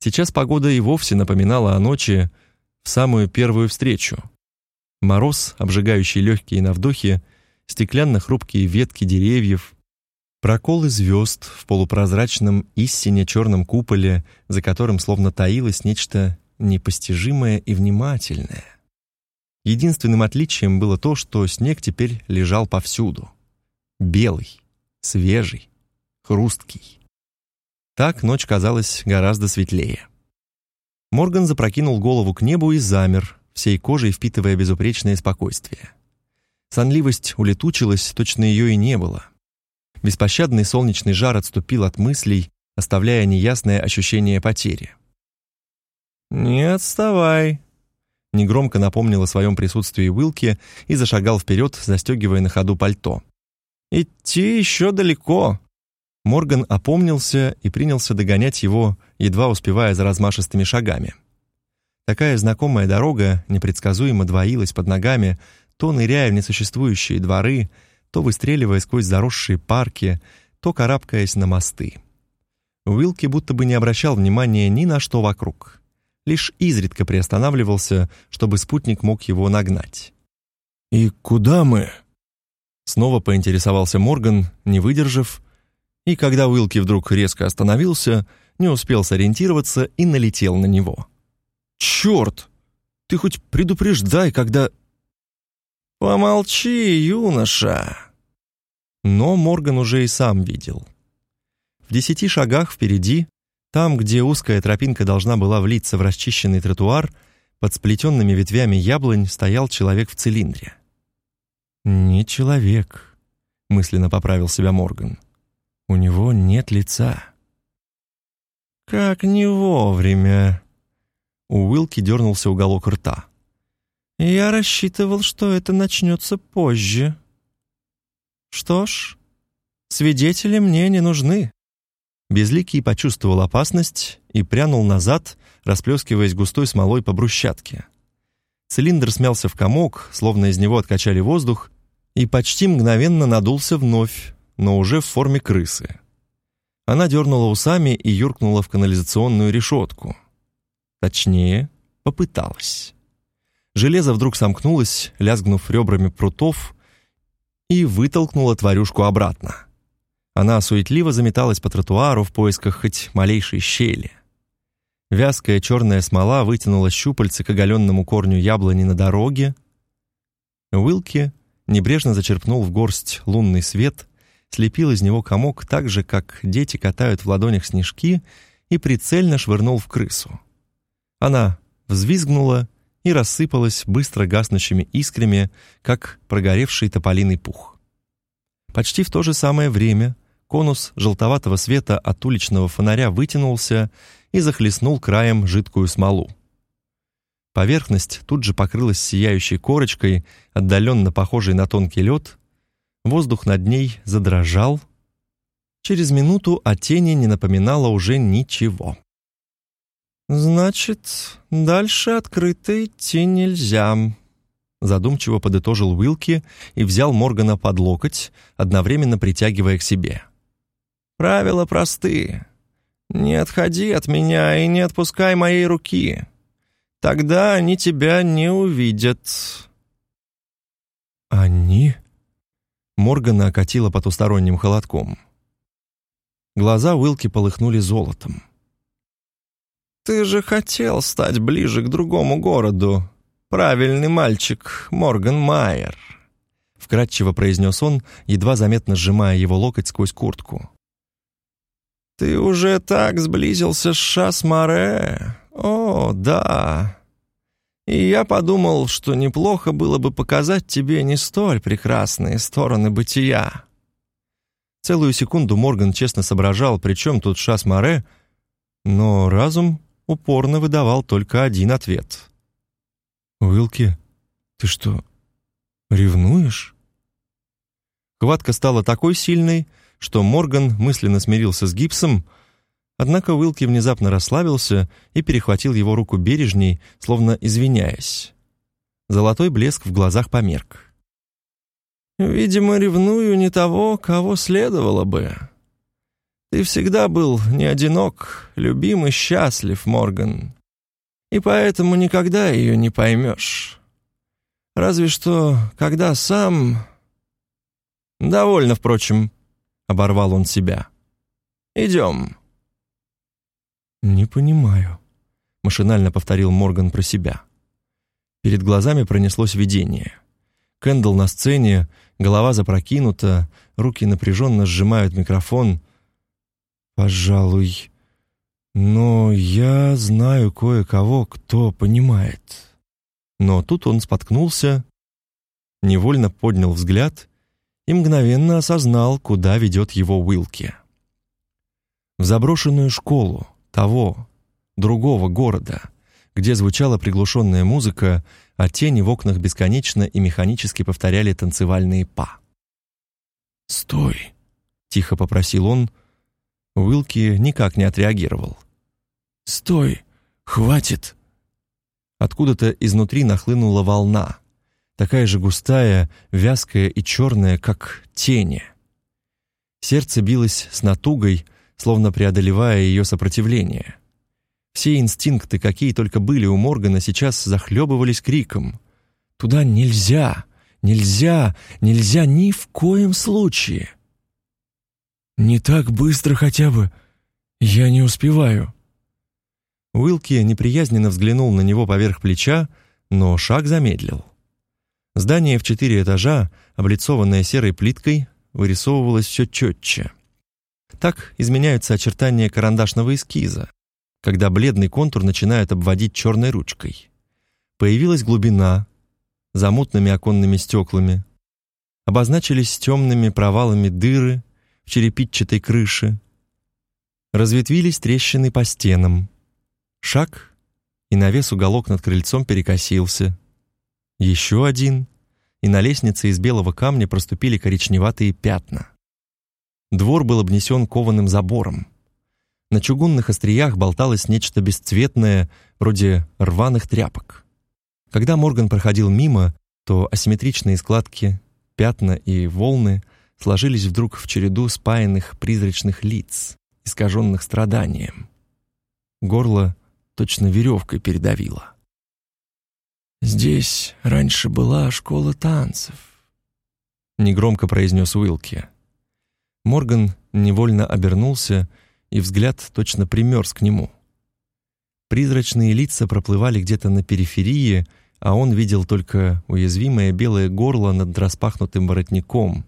Сейчас погода и вовсе напоминала о ночи, в самую первую встречу. Мороз, обжигающий легкие на вдохе, стеклянно-хрупкие ветки деревьев, проколы звезд в полупрозрачном истине черном куполе, за которым словно таилось нечто непостижимое и внимательное. Единственным отличием было то, что снег теперь лежал повсюду. Белый, свежий, хрусткий. Так ночь казалась гораздо светлее. Морган запрокинул голову к небу и замер, всей кожей впитывая безупречное спокойствие. Сонливость улетучилась, точно ее и не было. Беспощадный солнечный жар отступил от мыслей, оставляя неясное ощущение потери. «Не отставай», — негромко напомнил о своем присутствии Уилки и зашагал вперед, застегивая на ходу пальто. «Идти еще далеко». Морган опомнился и принялся догонять его, едва успевая за размашистыми шагами. Такая знакомая дорога непредсказуемо двоилась под ногами, то ныряя в несуществующие дворы, то выстреливая сквозь заросшие парки, то карабкаясь на мосты. Уилки будто бы не обращал внимания ни на что вокруг. Лишь изредка приостанавливался, чтобы спутник мог его нагнать. «И куда мы?» Снова поинтересовался Морган, не выдержав, и когда Уилки вдруг резко остановился, не успел сориентироваться и налетел на него. «Черт! Ты хоть предупреждай, когда...» «Помолчи, юноша!» Но Морган уже и сам видел. В десяти шагах впереди, там, где узкая тропинка должна была влиться в расчищенный тротуар, под сплетенными ветвями яблонь стоял человек в цилиндре. «Не человек», — мысленно поправил себя Морган. «У него нет лица». «Как не вовремя!» У Уилки дернулся уголок рта. Я рассчитывал, что это начнется позже. Что ж, свидетели мне не нужны. Безликий почувствовал опасность и прянул назад, расплескиваясь густой смолой по брусчатке. Цилиндр смялся в комок, словно из него откачали воздух, и почти мгновенно надулся вновь, но уже в форме крысы. Она дернула усами и юркнула в канализационную решетку. Точнее, попыталась. Железо вдруг сомкнулось, лязгнув ребрами прутов, и вытолкнуло тварюшку обратно. Она суетливо заметалась по тротуару в поисках хоть малейшей щели. Вязкая черная смола вытянула щупальцы к оголенному корню яблони на дороге. Уилки небрежно зачерпнул в горсть лунный свет, слепил из него комок так же, как дети катают в ладонях снежки, и прицельно швырнул в крысу. Она взвизгнула и рассыпалась быстро гаснущими искрами, как прогоревший тополиный пух. Почти в то же самое время конус желтоватого света от уличного фонаря вытянулся и захлестнул краем жидкую смолу. Поверхность тут же покрылась сияющей корочкой, отдаленно похожей на тонкий лед. Воздух над ней задрожал. Через минуту о тени не напоминало уже ничего. «Значит, дальше открыто идти нельзя», — задумчиво подытожил Уилки и взял Моргана под локоть, одновременно притягивая к себе. «Правила простые. Не отходи от меня и не отпускай моей руки. Тогда они тебя не увидят». «Они?» Моргана окатила потусторонним холодком. Глаза Уилки полыхнули золотом. «Ты же хотел стать ближе к другому городу. Правильный мальчик, Морган Майер», — вкратчиво произнес он, едва заметно сжимая его локоть сквозь куртку. «Ты уже так сблизился с Шас-Море? О, да. И я подумал, что неплохо было бы показать тебе не столь прекрасные стороны бытия». Целую секунду Морган честно соображал, при чем тут Шас-Море, но разум упорно выдавал только один ответ. «Уилки, ты что, ревнуешь?» Хватка стала такой сильной, что Морган мысленно смирился с гипсом, однако Уилки внезапно расслабился и перехватил его руку бережней, словно извиняясь. Золотой блеск в глазах померк. «Видимо, ревную не того, кого следовало бы», ты всегда был не одинок, любим и счастлив, Морган. И поэтому никогда ее не поймешь. Разве что, когда сам... Довольно, впрочем, оборвал он себя. Идем. Не понимаю. — машинально повторил Морган про себя. Перед глазами пронеслось видение. Кэндл на сцене, голова запрокинута, руки напряженно сжимают микрофон. «Пожалуй, но я знаю кое-кого, кто понимает». Но тут он споткнулся, невольно поднял взгляд и мгновенно осознал, куда ведет его Уилки. В заброшенную школу того, другого города, где звучала приглушенная музыка, а тени в окнах бесконечно и механически повторяли танцевальные па. «Стой!» — тихо попросил он. Уилки никак не отреагировал. «Стой! Хватит!» Откуда-то изнутри нахлынула волна, такая же густая, вязкая и черная, как тени. Сердце билось с натугой, словно преодолевая ее сопротивление. Все инстинкты, какие только были у Моргана, сейчас захлебывались криком. «Туда нельзя! Нельзя! Нельзя ни в коем случае!» «Не так быстро хотя бы! Я не успеваю!» Уилки неприязненно взглянул на него поверх плеча, но шаг замедлил. Здание в четыре этажа, облицованное серой плиткой, вырисовывалось все четче. Так изменяются очертания карандашного эскиза, когда бледный контур начинают обводить черной ручкой. Появилась глубина, за мутными оконными стеклами. Обозначились темными провалами дыры в черепичатой крыше. Разветвились трещины по стенам. Шаг, и навес уголок над крыльцом перекосился. Еще один, и на лестнице из белого камня проступили коричневатые пятна. Двор был обнесен кованым забором. На чугунных остриях болталось нечто бесцветное, вроде рваных тряпок. Когда Морган проходил мимо, то асимметричные складки, пятна и волны сложились вдруг в череду спаянных призрачных лиц, искаженных страданием. Горло точно веревкой передавило. «Здесь раньше была школа танцев», — негромко произнес Уилки. Морган невольно обернулся, и взгляд точно примерз к нему. Призрачные лица проплывали где-то на периферии, а он видел только уязвимое белое горло над распахнутым воротником,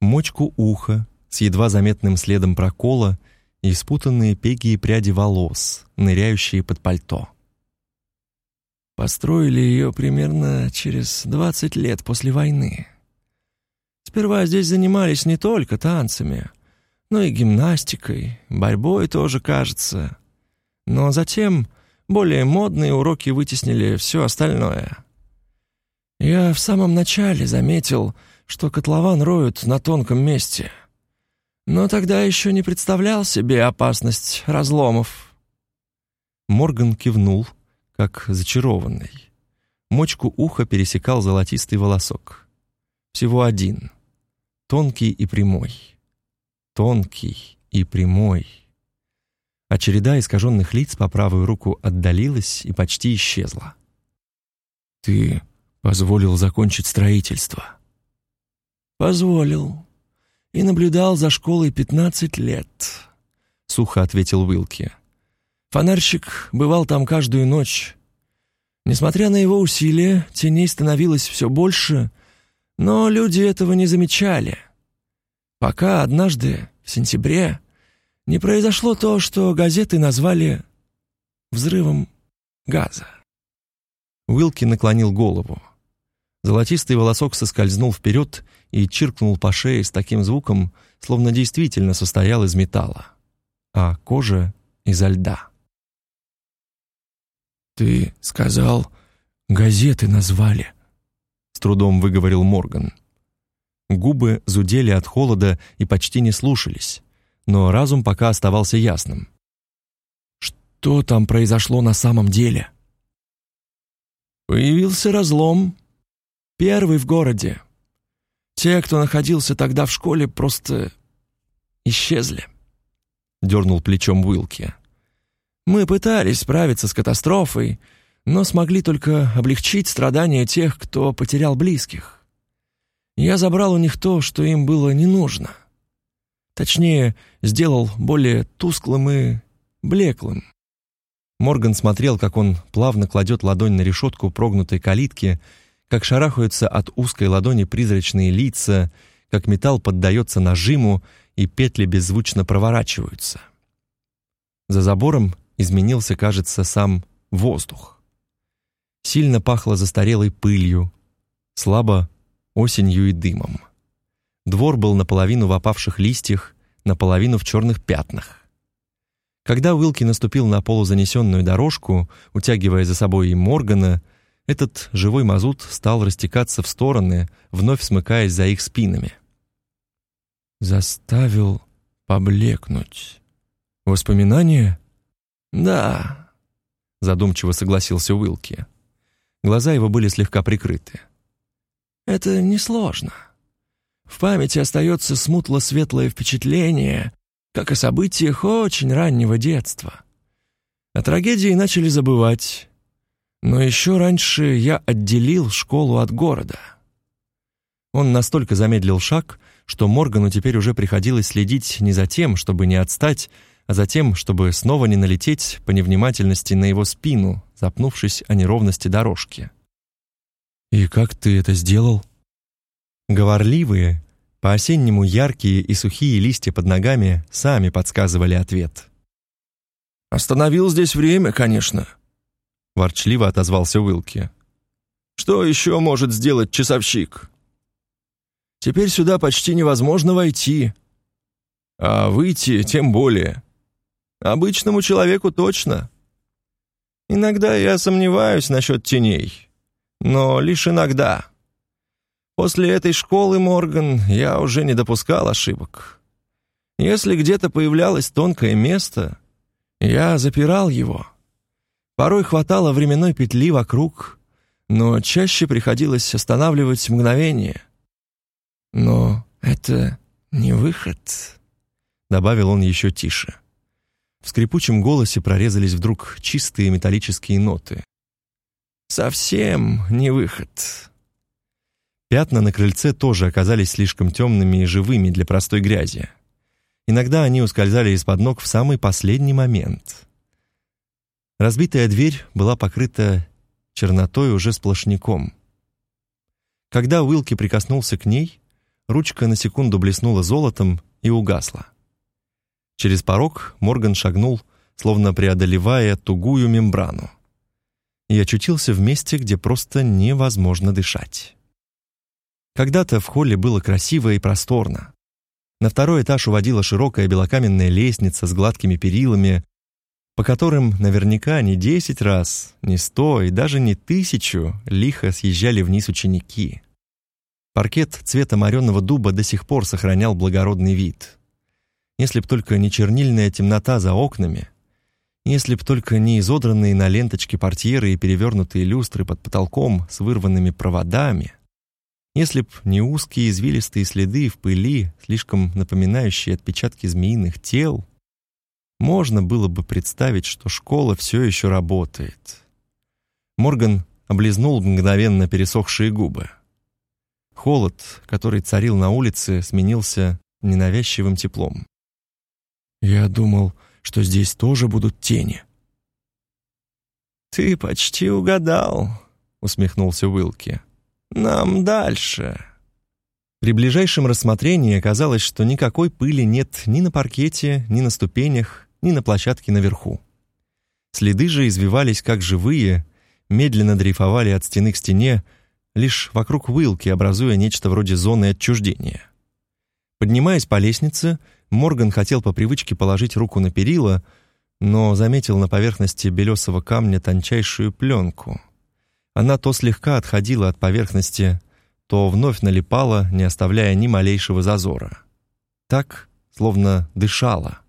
мочку уха с едва заметным следом прокола и спутанные пеги и пряди волос, ныряющие под пальто. Построили ее примерно через двадцать лет после войны. Сперва здесь занимались не только танцами, но и гимнастикой, борьбой тоже, кажется. Но затем более модные уроки вытеснили все остальное. Я в самом начале заметил, что котлован роют на тонком месте. Но тогда еще не представлял себе опасность разломов. Морган кивнул, как зачарованный. Мочку уха пересекал золотистый волосок. Всего один — тонкий и прямой. Тонкий и прямой. А череда искаженных лиц по правую руку отдалилась и почти исчезла. «Ты позволил закончить строительство?» «Позволил. И наблюдал за школой пятнадцать лет», — сухо ответил Уилки. «Фонарщик бывал там каждую ночь. Несмотря на его усилия, теней становилось все больше — но люди этого не замечали. Пока однажды, в сентябре, не произошло то, что газеты назвали взрывом газа. Уилки наклонил голову. Золотистый волосок соскользнул вперед и чиркнул по шее с таким звуком, словно действительно состоял из металла, а кожа — изо льда. «Ты сказал, газеты назвали», трудом выговорил Морган. Губы зудели от холода и почти не слушались, но разум пока оставался ясным. Что там произошло на самом деле? Появился разлом, первый в городе. Те, кто находился тогда в школе, просто исчезли. Дернул плечом Уилки. Мы пытались справиться с катастрофой, но смогли только облегчить страдания тех, кто потерял близких. Я забрал у них то, что им было не нужно. Точнее, сделал более тусклым и блеклым. Морган смотрел, как он плавно кладет ладонь на решетку прогнутой калитки, как шарахаются от узкой ладони призрачные лица, как металл поддается нажиму, и петли беззвучно проворачиваются. За забором изменился, кажется, сам воздух. Сильно пахло застарелой пылью, слабо осенью и дымом. Двор был наполовину в опавших листьях, наполовину в черных пятнах. Когда Уилки наступил на полузанесенную дорожку, утягивая за собой и Моргана, этот живой мазут стал растекаться в стороны, вновь смыкаясь за их спинами. Заставил поблекнуть. Воспоминания? Да, задумчиво согласился Уилки. Глаза его были слегка прикрыты. Это несложно. В памяти остается смутло-светлое впечатление, как о событиях очень раннего детства. О трагедии начали забывать, но еще раньше я отделил школу от города. Он настолько замедлил шаг, что Моргану теперь уже приходилось следить не за тем, чтобы не отстать, а за тем, чтобы снова не налететь по невнимательности на его спину, запнувшись о неровности дорожки. «И как ты это сделал?» Говорливые, по-осеннему яркие и сухие листья под ногами сами подсказывали ответ. «Остановил здесь время, конечно», — ворчливо отозвался Уилки. «Что еще может сделать часовщик? Теперь сюда почти невозможно войти, а выйти тем более. Обычному человеку точно. Иногда я сомневаюсь насчет теней, но лишь иногда. После этой школы, Морган, я уже не допускал ошибок. Если где-то появлялось тонкое место, я запирал его. Порой хватало временной петли вокруг, но чаще приходилось останавливать мгновение. Но это не выход, добавил он еще тише. В скрипучем голосе прорезались вдруг чистые металлические ноты. Совсем не выход. Пятна на крыльце тоже оказались слишком темными и живыми для простой грязи. Иногда они ускользали из-под ног в самый последний момент. Разбитая дверь была покрыта чернотой уже сплошняком. Когда Уилки прикоснулся к ней, ручка на секунду блеснула золотом и угасла. Через порог Морган шагнул, словно преодолевая тугую мембрану, и очутился в месте, где просто невозможно дышать. Когда-то в холле было красиво и просторно. На второй этаж уводила широкая белокаменная лестница с гладкими перилами, по которым наверняка не десять раз, не сто и даже не тысячу лихо съезжали вниз ученики. Паркет цвета моренного дуба до сих пор сохранял благородный вид. Если б только не чернильная темнота за окнами, если б только не изодранные на ленточке портьеры и перевернутые люстры под потолком с вырванными проводами — если б не узкие извилистые следы в пыли, слишком напоминающие отпечатки змеиных тел, можно было бы представить, что школа все еще работает. Морган облизнул мгновенно пересохшие губы. Холод, который царил на улице, сменился ненавязчивым теплом. «Я думал, что здесь тоже будут тени». «Ты почти угадал», — усмехнулся Уилки. Нам дальше. При ближайшем рассмотрении оказалось, что никакой пыли нет ни на паркете, ни на ступенях, ни на площадке наверху. Следы же извивались как живые, медленно дрейфовали от стены к стене, лишь вокруг вылки, образуя нечто вроде зоны отчуждения. Поднимаясь по лестнице, Морган хотел по привычке положить руку на перила, но заметил на поверхности белесого камня тончайшую пленку — она то слегка отходила от поверхности, то вновь налипала, не оставляя ни малейшего зазора. Так, словно дышала.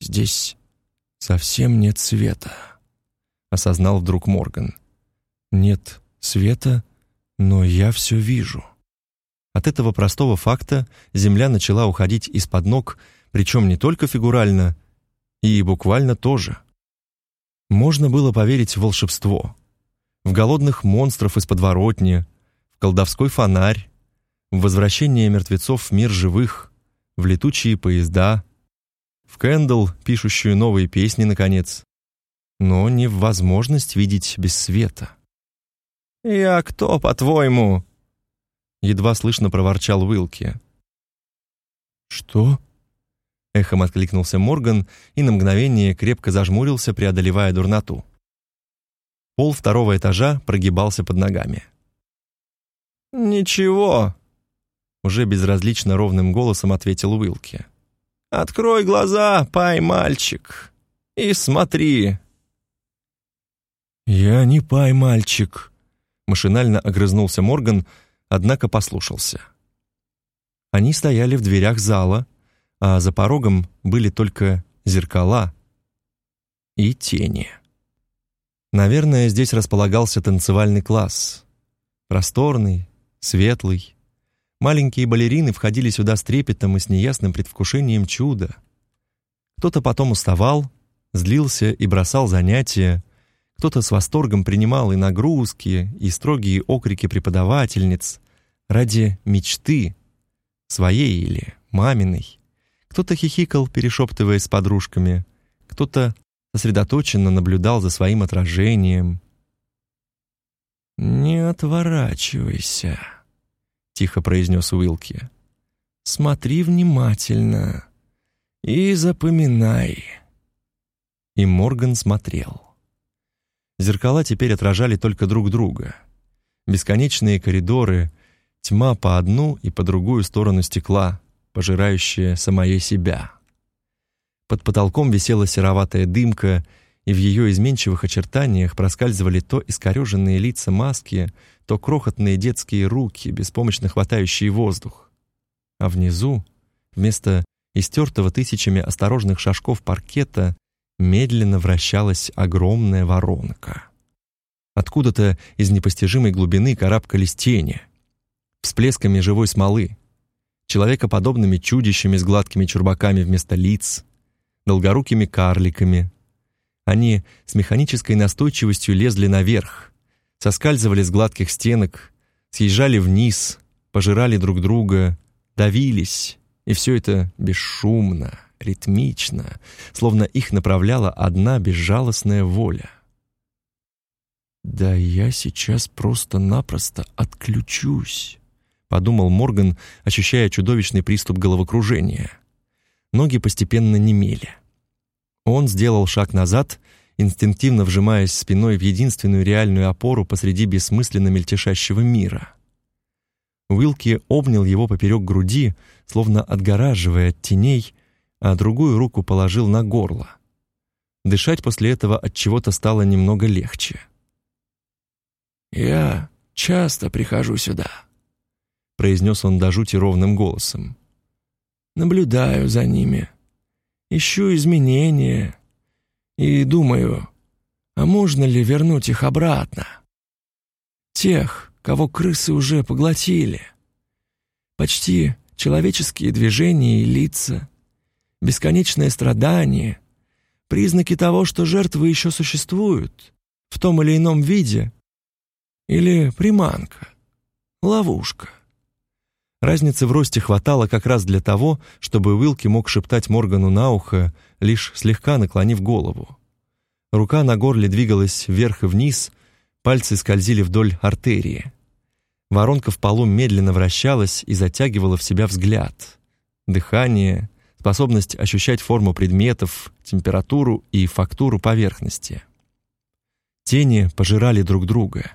«Здесь совсем нет света», — осознал вдруг Морган. «Нет света, но я все вижу». От этого простого факта земля начала уходить из-под ног, причем не только фигурально, и буквально тоже. Можно было поверить в волшебство — в голодных монстров из подворотни, в колдовской фонарь, в возвращение мертвецов в мир живых, в летучие поезда, в Кэндл, пишущую новые песни наконец, но не в возможность видеть без света. «Я кто, по-твоему?» Едва слышно проворчал Уилки. «Что?» Эхом откликнулся Морган и на мгновение крепко зажмурился, преодолевая дурноту. Пол второго этажа прогибался под ногами. «Ничего», — уже безразлично ровным голосом ответил Уилки. «Открой глаза, пай, мальчик, и смотри». «Я не пай, мальчик», — машинально огрызнулся Морган, однако послушался. Они стояли в дверях зала, а за порогом были только зеркала и тени. Наверное, здесь располагался танцевальный класс. Просторный, светлый. Маленькие балерины входили сюда с трепетом и с неясным предвкушением чуда. Кто-то потом уставал, злился и бросал занятия, кто-то с восторгом принимал и нагрузки, и строгие окрики преподавательниц ради мечты, своей или маминой. Кто-то хихикал, перешептываясь с подружками, кто-то сосредоточенно наблюдал за своим отражением. «Не отворачивайся», — тихо произнес Уилки. «Смотри внимательно и запоминай». И Морган смотрел. Зеркала теперь отражали только друг друга. Бесконечные коридоры, тьма по одну и по другую сторону стекла, пожирающая самое себя. Под потолком висела сероватая дымка, и в ее изменчивых очертаниях проскальзывали то искореженные лица маски, то крохотные детские руки, беспомощно хватающие воздух. А внизу, вместо истертого тысячами осторожных шажков паркета, медленно вращалась огромная воронка. Откуда-то из непостижимой глубины карабкались тени, всплесками живой смолы, человекоподобными чудищами с гладкими чурбаками вместо лиц, долгорукими карликами. Они с механической настойчивостью лезли наверх, соскальзывали с гладких стенок, съезжали вниз, пожирали друг друга, давились, и все это бесшумно, ритмично, словно их направляла одна безжалостная воля. «Да я сейчас просто-напросто отключусь», — подумал Морган, ощущая чудовищный приступ головокружения. Ноги постепенно немели. Он сделал шаг назад, инстинктивно вжимаясь спиной в единственную реальную опору посреди бессмысленно мельтешащего мира. Уилки обнял его поперек груди, словно отгораживая от теней, а другую руку положил на горло. Дышать после этого от чего-то стало немного легче. «Я часто прихожу сюда», — произнес он до жути ровным голосом. «Наблюдаю за ними, ищу изменения и думаю, а можно ли вернуть их обратно? Тех, кого крысы уже поглотили. Почти человеческие движения и лица, бесконечное страдание, признаки того, что жертвы еще существуют в том или ином виде, или приманка, ловушка. Разницы в росте хватало как раз для того, чтобы Уилки мог шептать Моргану на ухо, лишь слегка наклонив голову. Рука на горле двигалась вверх и вниз, пальцы скользили вдоль артерии. Воронка в полу медленно вращалась и затягивала в себя взгляд. Дыхание, способность ощущать форму предметов, температуру и фактуру поверхности. Тени пожирали друг друга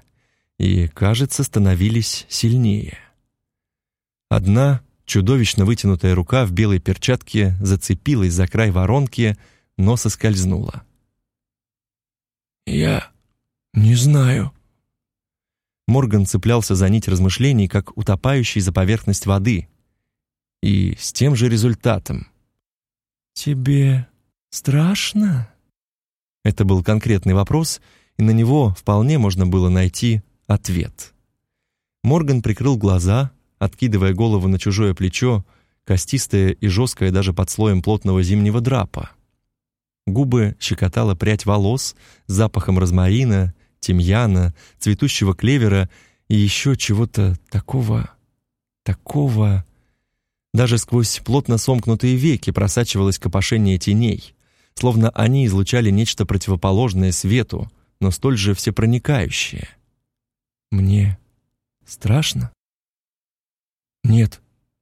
и, кажется, становились сильнее. Одна чудовищно вытянутая рука в белой перчатке зацепилась за край воронки, но соскользнула. «Я не знаю». Морган цеплялся за нить размышлений, как утопающий за поверхность воды. И с тем же результатом. «Тебе страшно?» Это был конкретный вопрос, и на него вполне можно было найти ответ. Морган прикрыл глаза, откидывая голову на чужое плечо, костистое и жесткое даже под слоем плотного зимнего драпа. Губы щекотала прядь волос с запахом розмарина, тимьяна, цветущего клевера и еще чего-то такого, такого... Даже сквозь плотно сомкнутые веки просачивалось копошение теней, словно они излучали нечто противоположное свету, но столь же всепроникающее. «Мне страшно?» «Нет»,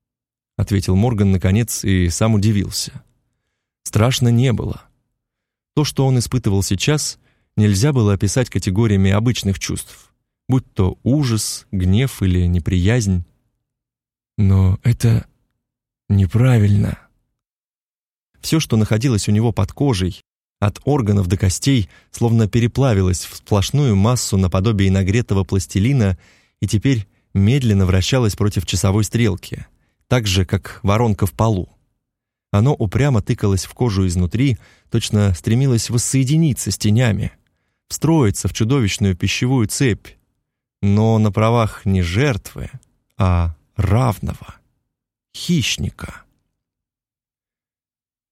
— ответил Морган наконец и сам удивился. Страшно не было. То, что он испытывал сейчас, нельзя было описать категориями обычных чувств, будь то ужас, гнев или неприязнь. Но это неправильно. Все, что находилось у него под кожей, от органов до костей, словно переплавилось в сплошную массу наподобие нагретого пластилина и теперь медленно вращалось против часовой стрелки, так же, как воронка в полу. Оно упрямо тыкалось в кожу изнутри, точно стремилось воссоединиться с тенями, встроиться в чудовищную пищевую цепь, но на правах не жертвы, а равного, хищника.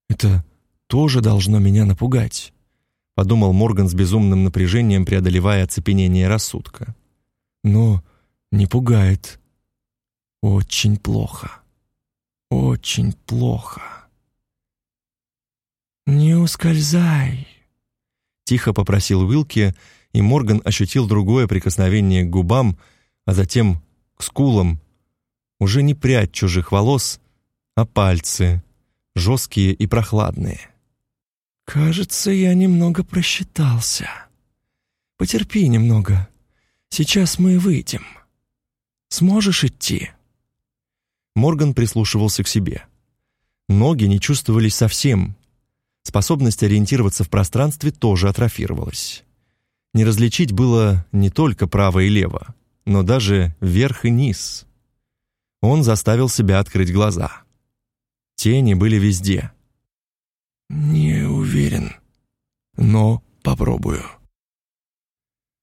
«Это тоже должно меня напугать», — подумал Морган с безумным напряжением, преодолевая оцепенение рассудка. «Но не пугает. Очень плохо. Очень плохо». «Не ускользай», — тихо попросил Уилки, и Морган ощутил другое прикосновение к губам, а затем к скулам. Уже не прядь чужих волос, а пальцы, жесткие и прохладные. «Кажется, я немного просчитался. Потерпи немного. Сейчас мы выйдем. Сможешь идти?» Морган прислушивался к себе. Ноги не чувствовались совсем, Способность ориентироваться в пространстве тоже атрофировалась. Не различить было не только право и лево, но даже верх и низ. Он заставил себя открыть глаза. Тени были везде. «Не уверен, но попробую».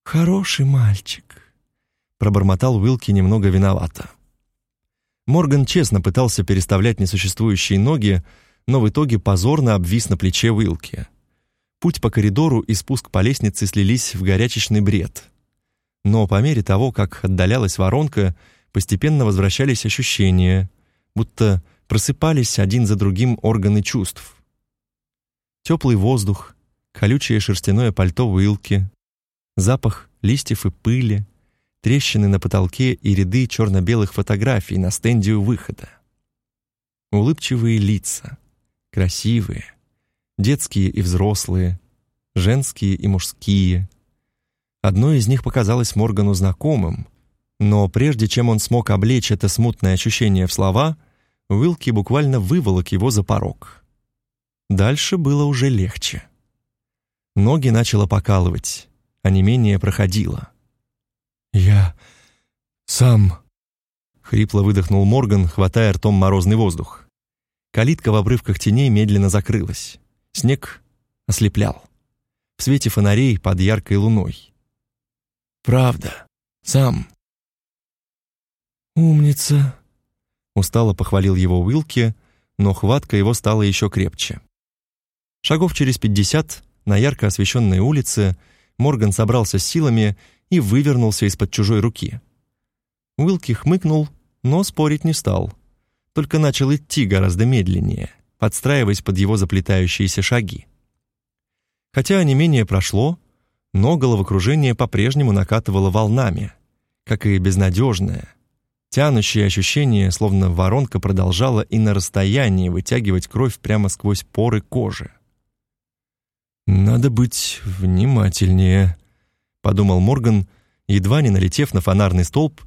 «Хороший мальчик», — пробормотал Уилки немного виновато. Морган честно пытался переставлять несуществующие ноги, но в итоге позорно обвис на плече Уилки. Путь по коридору и спуск по лестнице слились в горячечный бред. Но по мере того, как отдалялась воронка, постепенно возвращались ощущения, будто просыпались один за другим органы чувств. Теплый воздух, колючее шерстяное пальто Уилки, запах листьев и пыли, трещины на потолке и ряды черно-белых фотографий на стенде у выхода. Улыбчивые лица, красивые, детские и взрослые, женские и мужские. Одно из них показалось Моргану знакомым, но прежде чем он смог облечь это смутное ощущение в слова, Уилки буквально выволок его за порог. Дальше было уже легче. Ноги начало покалывать, а не проходило. «Я сам...» — хрипло выдохнул Морган, хватая ртом морозный воздух. Калитка в обрывках теней медленно закрылась. Снег ослеплял. В свете фонарей под яркой луной. «Правда. Сам». «Умница», — устало похвалил его Уилки, но хватка его стала еще крепче. Шагов через пятьдесят на ярко освещенной улице Морган собрался с силами и вывернулся из-под чужой руки. Уилки хмыкнул, но спорить не стал — только начал идти гораздо медленнее, подстраиваясь под его заплетающиеся шаги. Хотя онемение прошло, но головокружение по-прежнему накатывало волнами, как и безнадежное, тянущее ощущение, словно воронка продолжала и на расстоянии вытягивать кровь прямо сквозь поры кожи. «Надо быть внимательнее», — подумал Морган, едва не налетев на фонарный столб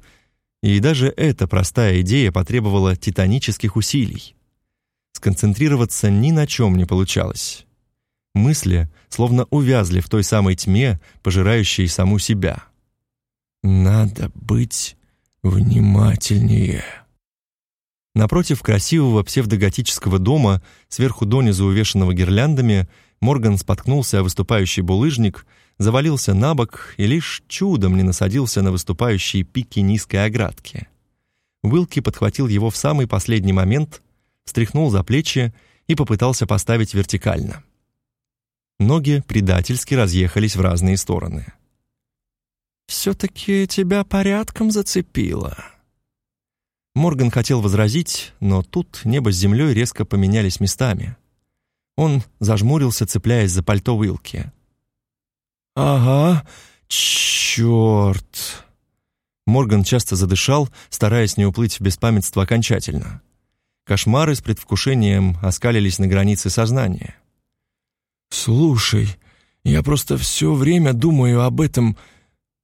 и даже эта простая идея потребовала титанических усилий. Сконцентрироваться ни на чем не получалось. Мысли словно увязли в той самой тьме, пожирающей саму себя. «Надо быть внимательнее». Напротив красивого псевдоготического дома, сверху донизу увешанного гирляндами, Морган споткнулся о выступающий булыжник — завалился на бок и лишь чудом не насадился на выступающие пики низкой оградки. Уилки подхватил его в самый последний момент, встряхнул за плечи и попытался поставить вертикально. Ноги предательски разъехались в разные стороны. «Все-таки тебя порядком зацепило». Морган хотел возразить, но тут небо с землей резко поменялись местами. Он зажмурился, цепляясь за пальто Уилки. «Ага, черт!» Морган часто задышал, стараясь не уплыть в беспамятство окончательно. Кошмары с предвкушением оскалились на границе сознания. «Слушай, я просто все время думаю об этом,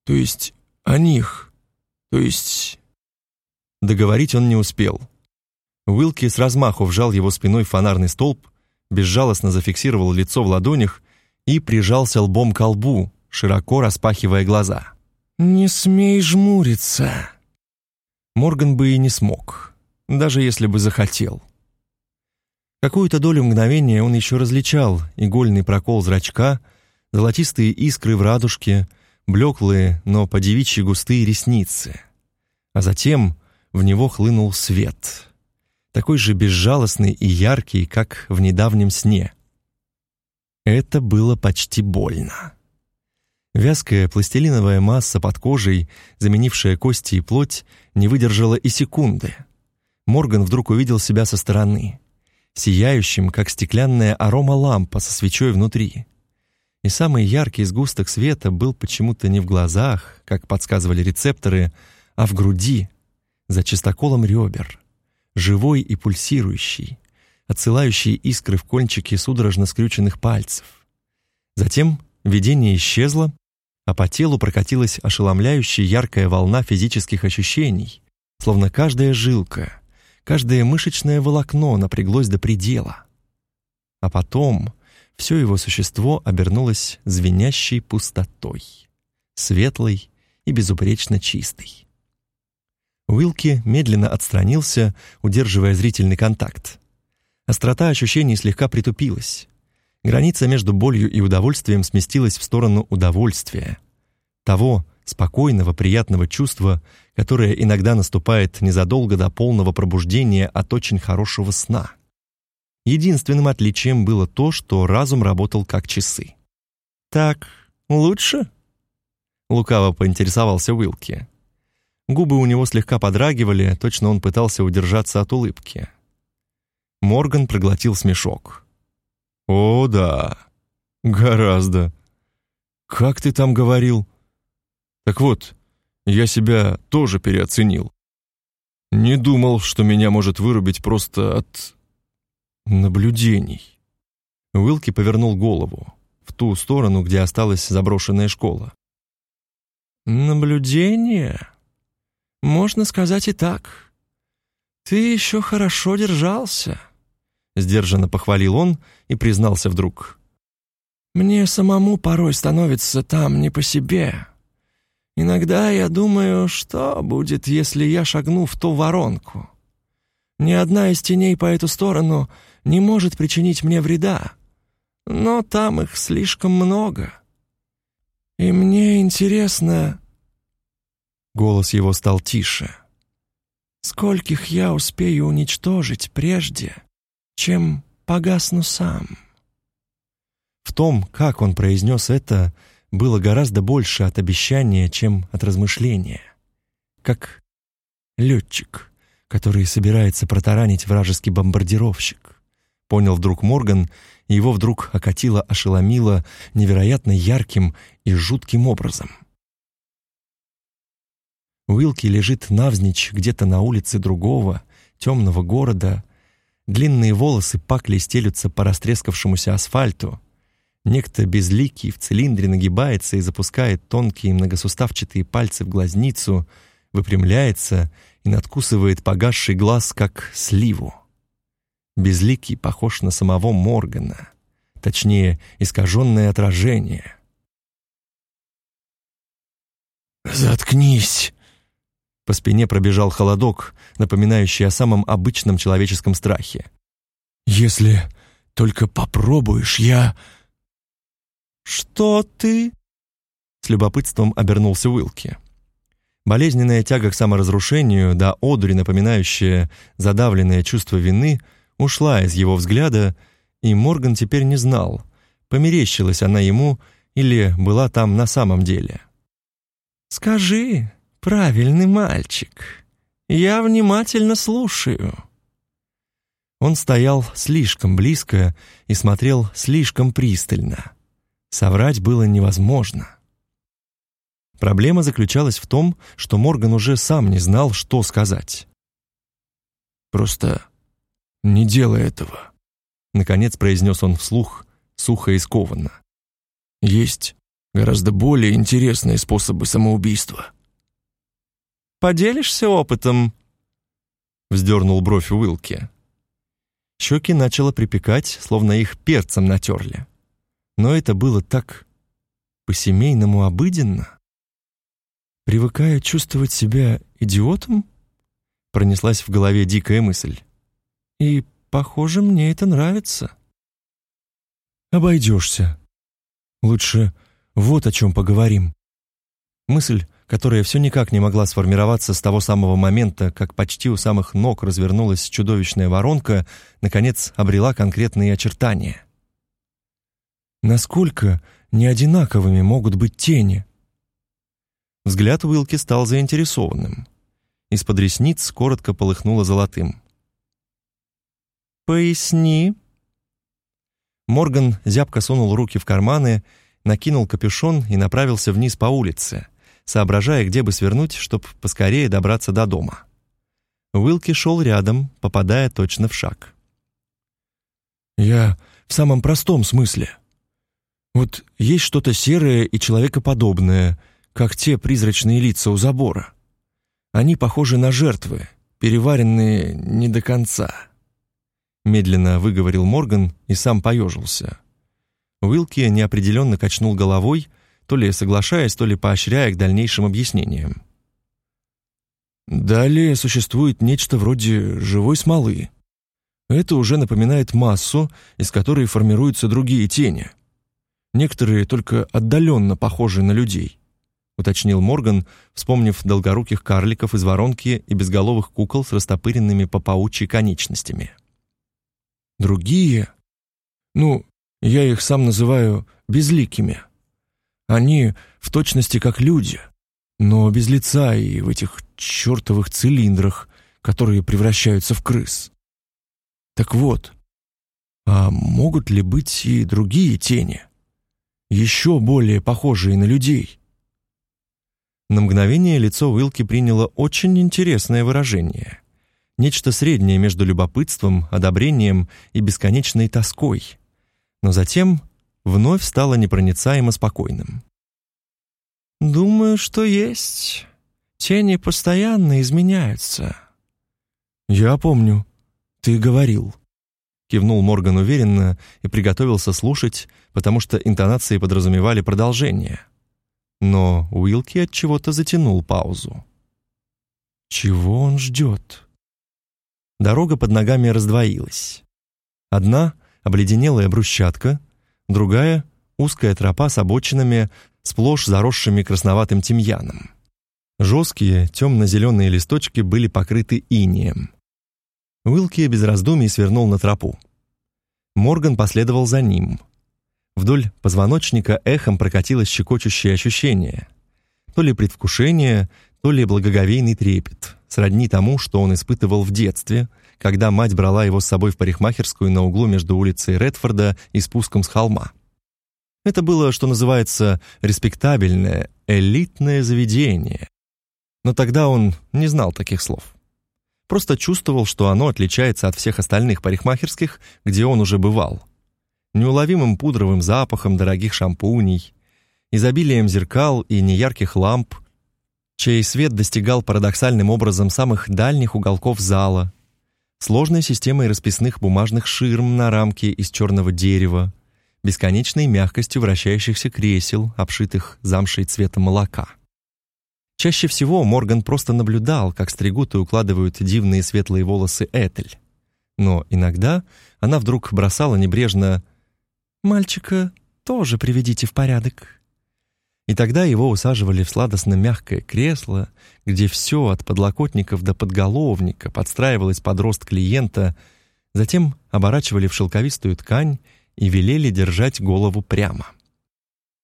то есть о них, то есть...» Договорить он не успел. Уилки с размаху вжал его спиной в фонарный столб, безжалостно зафиксировал лицо в ладонях и прижался лбом к лбу, широко распахивая глаза. «Не смей жмуриться!» Морган бы и не смог, даже если бы захотел. Какую-то долю мгновения он еще различал игольный прокол зрачка, золотистые искры в радужке, блеклые, но подевичьи густые ресницы. А затем в него хлынул свет, такой же безжалостный и яркий, как в недавнем сне. Это было почти больно. Вязкая пластилиновая масса под кожей, заменившая кости и плоть, не выдержала и секунды. Морган вдруг увидел себя со стороны, сияющим, как стеклянная арома-лампа со свечой внутри. И самый яркий сгусток света был почему-то не в глазах, как подсказывали рецепторы, а в груди, за чистоколом ребер, живой и пульсирующий, отсылающий искры в кончики судорожно скрюченных пальцев. Затем видение исчезло, а по телу прокатилась ошеломляющая яркая волна физических ощущений, словно каждая жилка, каждое мышечное волокно напряглось до предела. А потом все его существо обернулось звенящей пустотой, светлой и безупречно чистой. Уилки медленно отстранился, удерживая зрительный контакт. Острота ощущений слегка притупилась. Граница между болью и удовольствием сместилась в сторону удовольствия. Того спокойного, приятного чувства, которое иногда наступает незадолго до полного пробуждения от очень хорошего сна. Единственным отличием было то, что разум работал как часы. «Так, лучше?» Лукаво поинтересовался Уилки. Губы у него слегка подрагивали, точно он пытался удержаться от улыбки. Морган проглотил смешок. «О, да. Гораздо. Как ты там говорил?» «Так вот, я себя тоже переоценил. Не думал, что меня может вырубить просто от... наблюдений». Уилки повернул голову в ту сторону, где осталась заброшенная школа. «Наблюдение? Можно сказать и так. Ты еще хорошо держался». Сдержанно похвалил он и признался вдруг. «Мне самому порой становится там не по себе. Иногда я думаю, что будет, если я шагну в ту воронку. Ни одна из теней по эту сторону не может причинить мне вреда, но там их слишком много. И мне интересно...» Голос его стал тише. «Скольких я успею уничтожить прежде, чем погасну сам». В том, как он произнес это, было гораздо больше от обещания, чем от размышления. Как летчик, который собирается протаранить вражеский бомбардировщик. Понял вдруг Морган, и его вдруг окатило, ошеломило невероятно ярким и жутким образом. Уилки лежит навзничь где-то на улице другого, темного города, Длинные волосы пакли стелются по растрескавшемуся асфальту. Некто безликий в цилиндре нагибается и запускает тонкие многосуставчатые пальцы в глазницу, выпрямляется и надкусывает погасший глаз, как сливу. Безликий похож на самого Моргана, точнее, искаженное отражение. «Заткнись!» По спине пробежал холодок, напоминающий о самом обычном человеческом страхе. «Если только попробуешь, я...» «Что ты?» С любопытством обернулся Уилки. Болезненная тяга к саморазрушению, да одури напоминающая задавленное чувство вины, ушла из его взгляда, и Морган теперь не знал, померещилась она ему или была там на самом деле. «Скажи, «Правильный мальчик. Я внимательно слушаю». Он стоял слишком близко и смотрел слишком пристально. Соврать было невозможно. Проблема заключалась в том, что Морган уже сам не знал, что сказать. «Просто не делай этого», — наконец произнес он вслух, сухо и скованно. «Есть гораздо более интересные способы самоубийства». «Поделишься опытом?» — вздернул бровь Уилки. Щеки начало припекать, словно их перцем натерли. Но это было так по-семейному обыденно. Привыкая чувствовать себя идиотом, пронеслась в голове дикая мысль. И, похоже, мне это нравится. Обойдешься. Лучше вот о чем поговорим. Мысль, которая все никак не могла сформироваться с того самого момента, как почти у самых ног развернулась чудовищная воронка, наконец обрела конкретные очертания. Насколько неодинаковыми могут быть тени? Взгляд Уилки стал заинтересованным. Из-под ресниц коротко полыхнуло золотым. «Поясни». Морган зябко сунул руки в карманы, накинул капюшон и направился вниз по улице, соображая, где бы свернуть, чтобы поскорее добраться до дома. Уилки шел рядом, попадая точно в шаг. «Я в самом простом смысле. Вот есть что-то серое и человекоподобное, как те призрачные лица у забора. Они похожи на жертвы, переваренные не до конца. Медленно выговорил Морган и сам поежился. Уилки неопределенно качнул головой, то ли соглашаясь, то ли поощряя к дальнейшим объяснениям. Далее существует нечто вроде живой смолы. Это уже напоминает массу, из которой формируются другие тени. Некоторые только отдаленно похожи на людей уточнил Морган, вспомнив долгоруких карликов из воронки и безголовых кукол с растопыренными по паучьи конечностями. Другие, ну, я их сам называю безликими. Они в точности как люди, но без лица и в этих чертовых цилиндрах, которые превращаются в крыс. Так вот, а могут ли быть и другие тени, еще более похожие на людей? На мгновение лицо Уилки приняло очень интересное выражение. Нечто среднее между любопытством, одобрением и бесконечной тоской. Но затем вновь стало непроницаемо спокойным. «Думаю, что есть. Тени постоянно изменяются». «Я помню. Ты говорил». Кивнул Морган уверенно и приготовился слушать, потому что интонации подразумевали продолжение но Уилки от чего-то затянул паузу. Чего он ждет? Дорога под ногами раздвоилась. Одна обледенелая брусчатка, другая узкая тропа с обочинами, сплошь заросшими красноватым тимьяном. Жесткие темно-зеленые листочки были покрыты инеем. Уилки без раздумий свернул на тропу. Морган последовал за ним, Вдоль позвоночника эхом прокатилось щекочущее ощущение. То ли предвкушение, то ли благоговейный трепет, сродни тому, что он испытывал в детстве, когда мать брала его с собой в парикмахерскую на углу между улицей Редфорда и спуском с холма. Это было, что называется, респектабельное, элитное заведение. Но тогда он не знал таких слов. Просто чувствовал, что оно отличается от всех остальных парикмахерских, где он уже бывал неуловимым пудровым запахом дорогих шампуней, изобилием зеркал и неярких ламп, чей свет достигал парадоксальным образом самых дальних уголков зала, сложной системой расписных бумажных ширм на рамке из черного дерева, бесконечной мягкостью вращающихся кресел, обшитых замшей цвета молока. Чаще всего Морган просто наблюдал, как стригут и укладывают дивные светлые волосы Этель. Но иногда она вдруг бросала небрежно Мальчика тоже приведите в порядок. И тогда его усаживали в сладостно мягкое кресло, где все от подлокотников до подголовника подстраивалось под рост клиента, затем оборачивали в шелковистую ткань и велели держать голову прямо.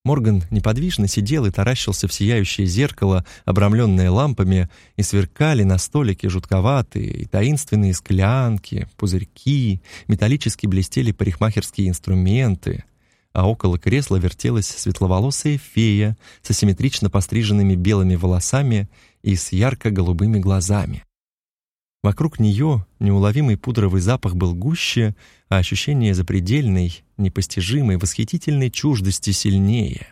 Морган неподвижно сидел и таращился в сияющее зеркало, обрамленное лампами, и сверкали на столике жутковатые и таинственные склянки, пузырьки, металлически блестели парикмахерские инструменты, а около кресла вертелась светловолосая фея с асимметрично постриженными белыми волосами и с ярко-голубыми глазами. Вокруг нее неуловимый пудровый запах был гуще, а ощущение запредельной, непостижимой, восхитительной чуждости сильнее.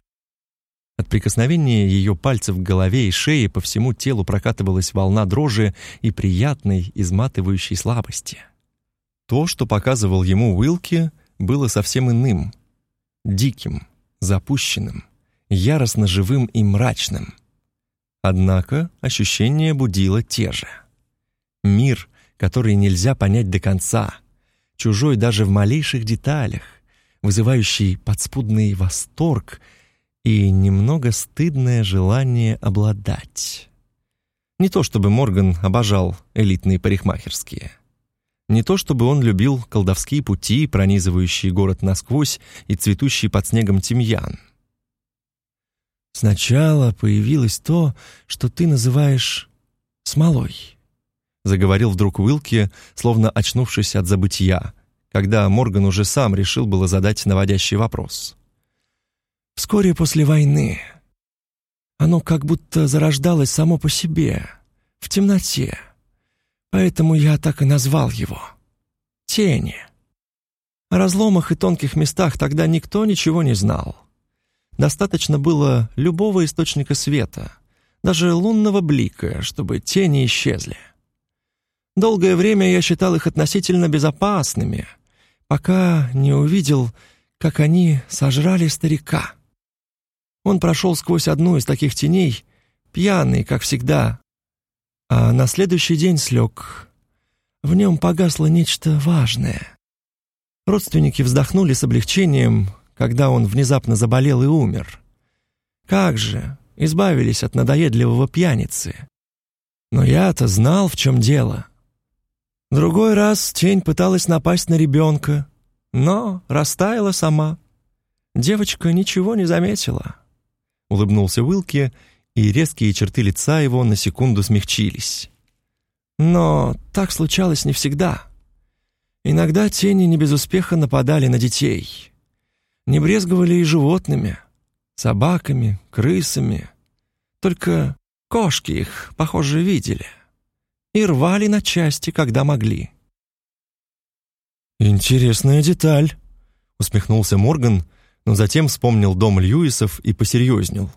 От прикосновения ее пальцев к голове и шее по всему телу прокатывалась волна дрожи и приятной, изматывающей слабости. То, что показывал ему Уилки, было совсем иным, диким, запущенным, яростно живым и мрачным. Однако ощущения будило те же — Мир, который нельзя понять до конца, чужой даже в малейших деталях, вызывающий подспудный восторг и немного стыдное желание обладать. Не то чтобы Морган обожал элитные парикмахерские. Не то чтобы он любил колдовские пути, пронизывающие город насквозь и цветущий под снегом тимьян. Сначала появилось то, что ты называешь смолой заговорил вдруг Уилки, словно очнувшись от забытья, когда Морган уже сам решил было задать наводящий вопрос. Вскоре после войны оно как будто зарождалось само по себе, в темноте. Поэтому я так и назвал его тени. О разломах и тонких местах тогда никто ничего не знал. Достаточно было любого источника света, даже лунного блика, чтобы тени исчезли. Долгое время я считал их относительно безопасными, пока не увидел, как они сожрали старика. Он прошел сквозь одну из таких теней, пьяный, как всегда, а на следующий день слег. В нем погасло нечто важное. Родственники вздохнули с облегчением, когда он внезапно заболел и умер. Как же, избавились от надоедливого пьяницы. Но я-то знал, в чем дело. Другой раз тень пыталась напасть на ребенка, но растаяла сама. Девочка ничего не заметила. Улыбнулся Уилки, и резкие черты лица его на секунду смягчились. Но так случалось не всегда. Иногда тени не без успеха нападали на детей. Не брезговали и животными, собаками, крысами. Только кошки их, похоже, видели — и рвали на части, когда могли. «Интересная деталь», — усмехнулся Морган, но затем вспомнил дом Льюисов и посерьезнел.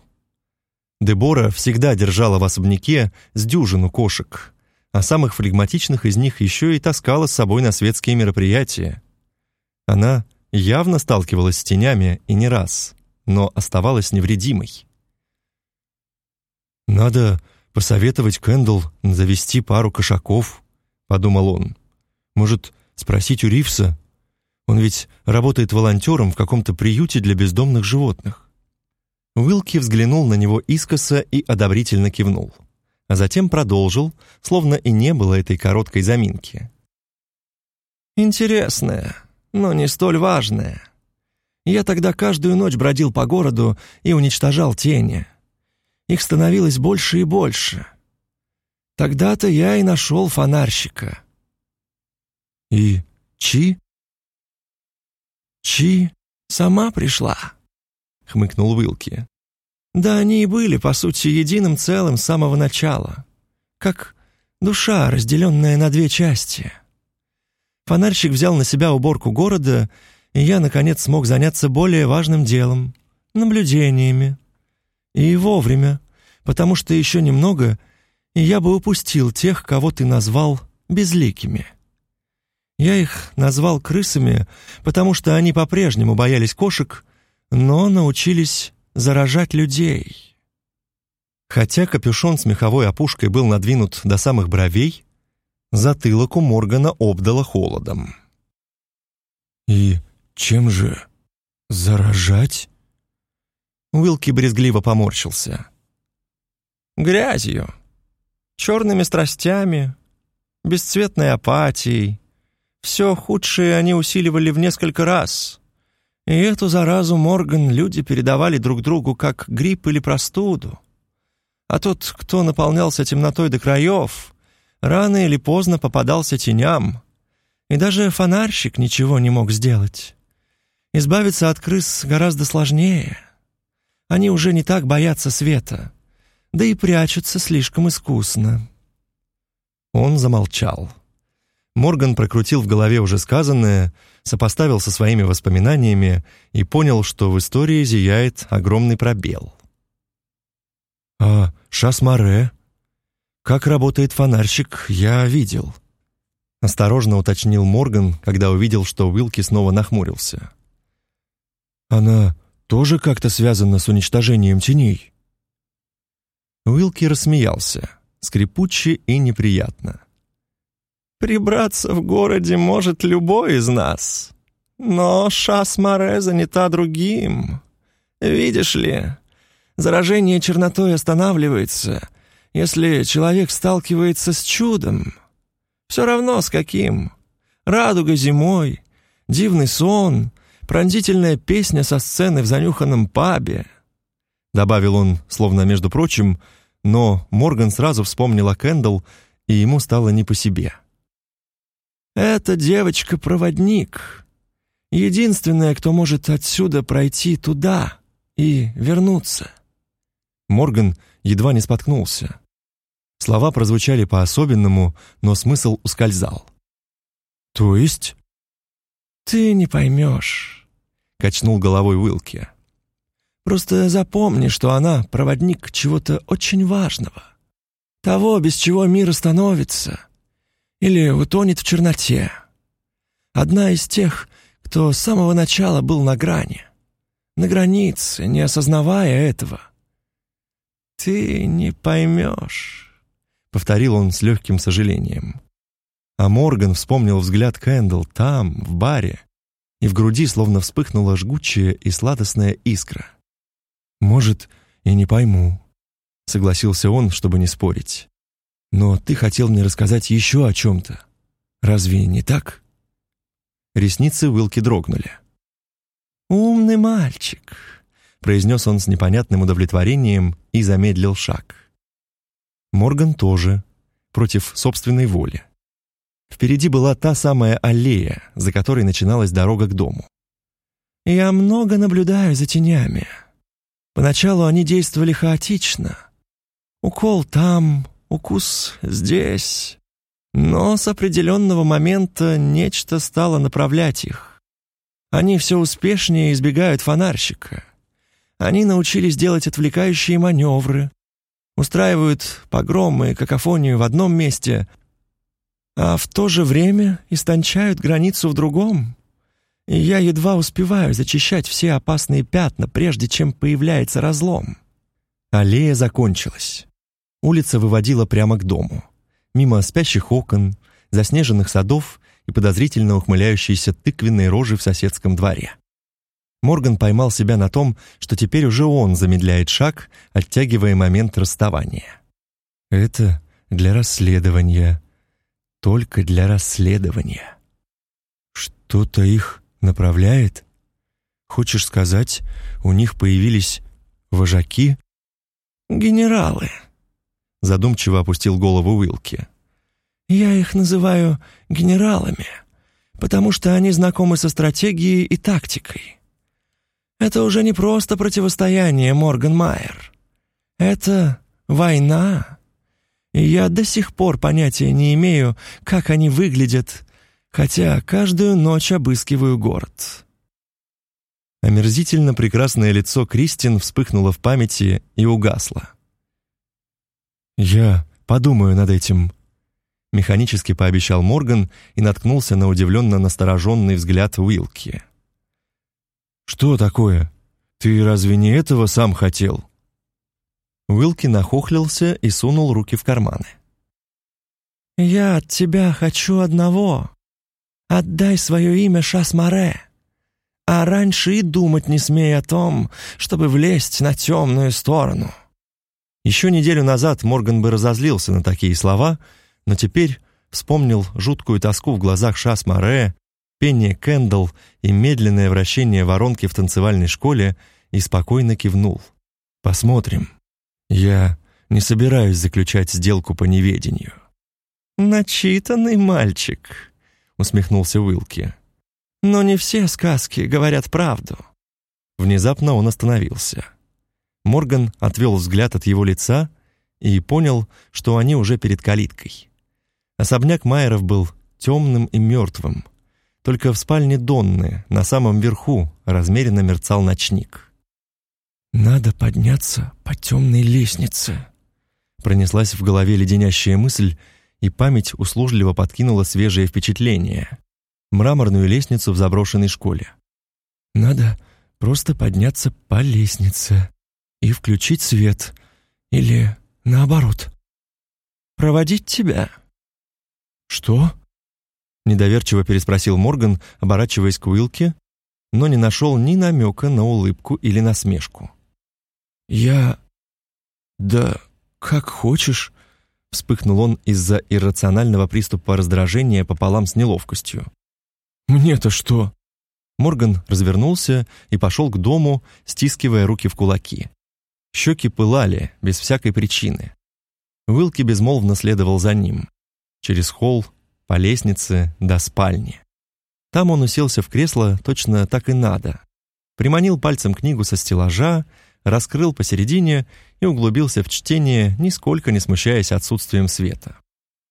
Дебора всегда держала в особняке с дюжину кошек, а самых флегматичных из них еще и таскала с собой на светские мероприятия. Она явно сталкивалась с тенями и не раз, но оставалась невредимой. «Надо посоветовать Кэндл завести пару кошаков, подумал он. Может, спросить у Ривса? Он ведь работает волонтером в каком-то приюте для бездомных животных. Уилки взглянул на него искоса и одобрительно кивнул, а затем продолжил, словно и не было этой короткой заминки. Интересное, но не столь важное. Я тогда каждую ночь бродил по городу и уничтожал тени. Их становилось больше и больше. Тогда-то я и нашел фонарщика. И Чи? Чи сама пришла, хмыкнул Уилки. Да они и были, по сути, единым целым с самого начала. Как душа, разделенная на две части. Фонарщик взял на себя уборку города, и я, наконец, смог заняться более важным делом — наблюдениями. И вовремя, потому что еще немного, и я бы упустил тех, кого ты назвал безликими. Я их назвал крысами, потому что они по-прежнему боялись кошек, но научились заражать людей. Хотя капюшон с меховой опушкой был надвинут до самых бровей, затылок у Моргана обдало холодом. «И чем же заражать?» Уилки брезгливо поморщился. «Грязью, черными страстями, бесцветной апатией. Все худшее они усиливали в несколько раз. И эту заразу Морган люди передавали друг другу как грипп или простуду. А тот, кто наполнялся темнотой до краев, рано или поздно попадался теням. И даже фонарщик ничего не мог сделать. Избавиться от крыс гораздо сложнее. Они уже не так боятся света, да и прячутся слишком искусно. Он замолчал. Морган прокрутил в голове уже сказанное, сопоставил со своими воспоминаниями и понял, что в истории зияет огромный пробел. «А Шасмаре? Как работает фонарщик, я видел», — осторожно уточнил Морган, когда увидел, что Уилки снова нахмурился. «Она тоже как-то связана с уничтожением теней?» Уилки рассмеялся, скрипуче и неприятно. Прибраться в городе может любой из нас. Но Шас-Море занята другим. Видишь ли, заражение чернотой останавливается, если человек сталкивается с чудом. Все равно с каким. Радуга зимой, дивный сон, пронзительная песня со сцены в занюханном пабе. Добавил он, словно между прочим, но Морган сразу вспомнил о Кэндалл, и ему стало не по себе. — эта девочка-проводник. Единственная, кто может отсюда пройти туда и вернуться. Морган едва не споткнулся. Слова прозвучали по-особенному, но смысл ускользал. «То есть?» «Ты не поймешь», — качнул головой Уилки. «Просто запомни, что она проводник чего-то очень важного. Того, без чего мир остановится, или утонет в черноте. Одна из тех, кто с самого начала был на грани, на границе, не осознавая этого. «Ты не поймешь», — повторил он с легким сожалением. А Морган вспомнил взгляд Кэндл там, в баре, и в груди словно вспыхнула жгучая и сладостная искра. «Может, и не пойму», — согласился он, чтобы не спорить. Но ты хотел мне рассказать еще о чем-то. Разве не так?» Ресницы Уилки дрогнули. «Умный мальчик», — произнес он с непонятным удовлетворением и замедлил шаг. Морган тоже, против собственной воли. Впереди была та самая аллея, за которой начиналась дорога к дому. «Я много наблюдаю за тенями. Поначалу они действовали хаотично. Укол там, укус здесь. Но с определенного момента нечто стало направлять их. Они все успешнее избегают фонарщика. Они научились делать отвлекающие маневры, устраивают погромы и какофонию в одном месте, а в то же время истончают границу в другом. И я едва успеваю зачищать все опасные пятна, прежде чем появляется разлом. Аллея закончилась. Улица выводила прямо к дому. Мимо спящих окон, заснеженных садов и подозрительно ухмыляющейся тыквенной рожи в соседском дворе. Морган поймал себя на том, что теперь уже он замедляет шаг, оттягивая момент расставания. «Это для расследования. Только для расследования. Что-то их направляет? Хочешь сказать, у них появились вожаки?» «Генералы», задумчиво опустил голову Уилки. «Я их называю генералами, потому что они знакомы со стратегией и тактикой. Это уже не просто противостояние, Морган Майер. Это война. И я до сих пор понятия не имею, как они выглядят, хотя каждую ночь обыскиваю город». Омерзительно прекрасное лицо Кристин вспыхнуло в памяти и угасло. «Я подумаю над этим», — механически пообещал Морган и наткнулся на удивленно настороженный взгляд Уилки. «Что такое? Ты разве не этого сам хотел?» Уилки нахохлился и сунул руки в карманы. «Я от тебя хочу одного. Отдай свое имя Шасмаре, а раньше и думать не смей о том, чтобы влезть на темную сторону». Еще неделю назад Морган бы разозлился на такие слова, но теперь вспомнил жуткую тоску в глазах Шас Море, пение Кэндалл и медленное вращение воронки в танцевальной школе и спокойно кивнул. «Посмотрим. Я не собираюсь заключать сделку по неведению». «Начитанный мальчик», — усмехнулся Уилки. «Но не все сказки говорят правду». Внезапно он остановился. Морган отвел взгляд от его лица и понял, что они уже перед калиткой. Особняк Майеров был темным и мертвым. Только в спальне Донны, на самом верху, размеренно мерцал ночник. «Надо подняться по темной лестнице», — пронеслась в голове леденящая мысль, и память услужливо подкинула свежее впечатление. Мраморную лестницу в заброшенной школе. «Надо просто подняться по лестнице и включить свет. Или наоборот. Проводить тебя?» «Что?» — недоверчиво переспросил Морган, оборачиваясь к Уилке, но не нашел ни намека на улыбку или насмешку. «Я... да как хочешь», — вспыхнул он из-за иррационального приступа раздражения пополам с неловкостью. «Мне-то что?» Морган развернулся и пошел к дому, стискивая руки в кулаки. Щеки пылали, без всякой причины. Уилки безмолвно следовал за ним через холл, по лестнице до спальни. Там он уселся в кресло точно так и надо. Приманил пальцем книгу со стеллажа, раскрыл посередине и углубился в чтение, нисколько не смущаясь отсутствием света.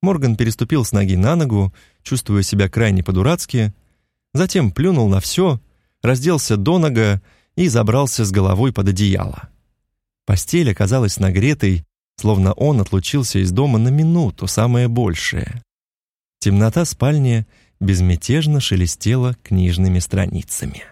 Морган переступил с ноги на ногу, чувствуя себя крайне по-дурацки, затем плюнул на все, разделся до нога и забрался с головой под одеяло. Постель оказалась нагретой словно он отлучился из дома на минуту, самое большее. Темнота спальни безмятежно шелестела книжными страницами.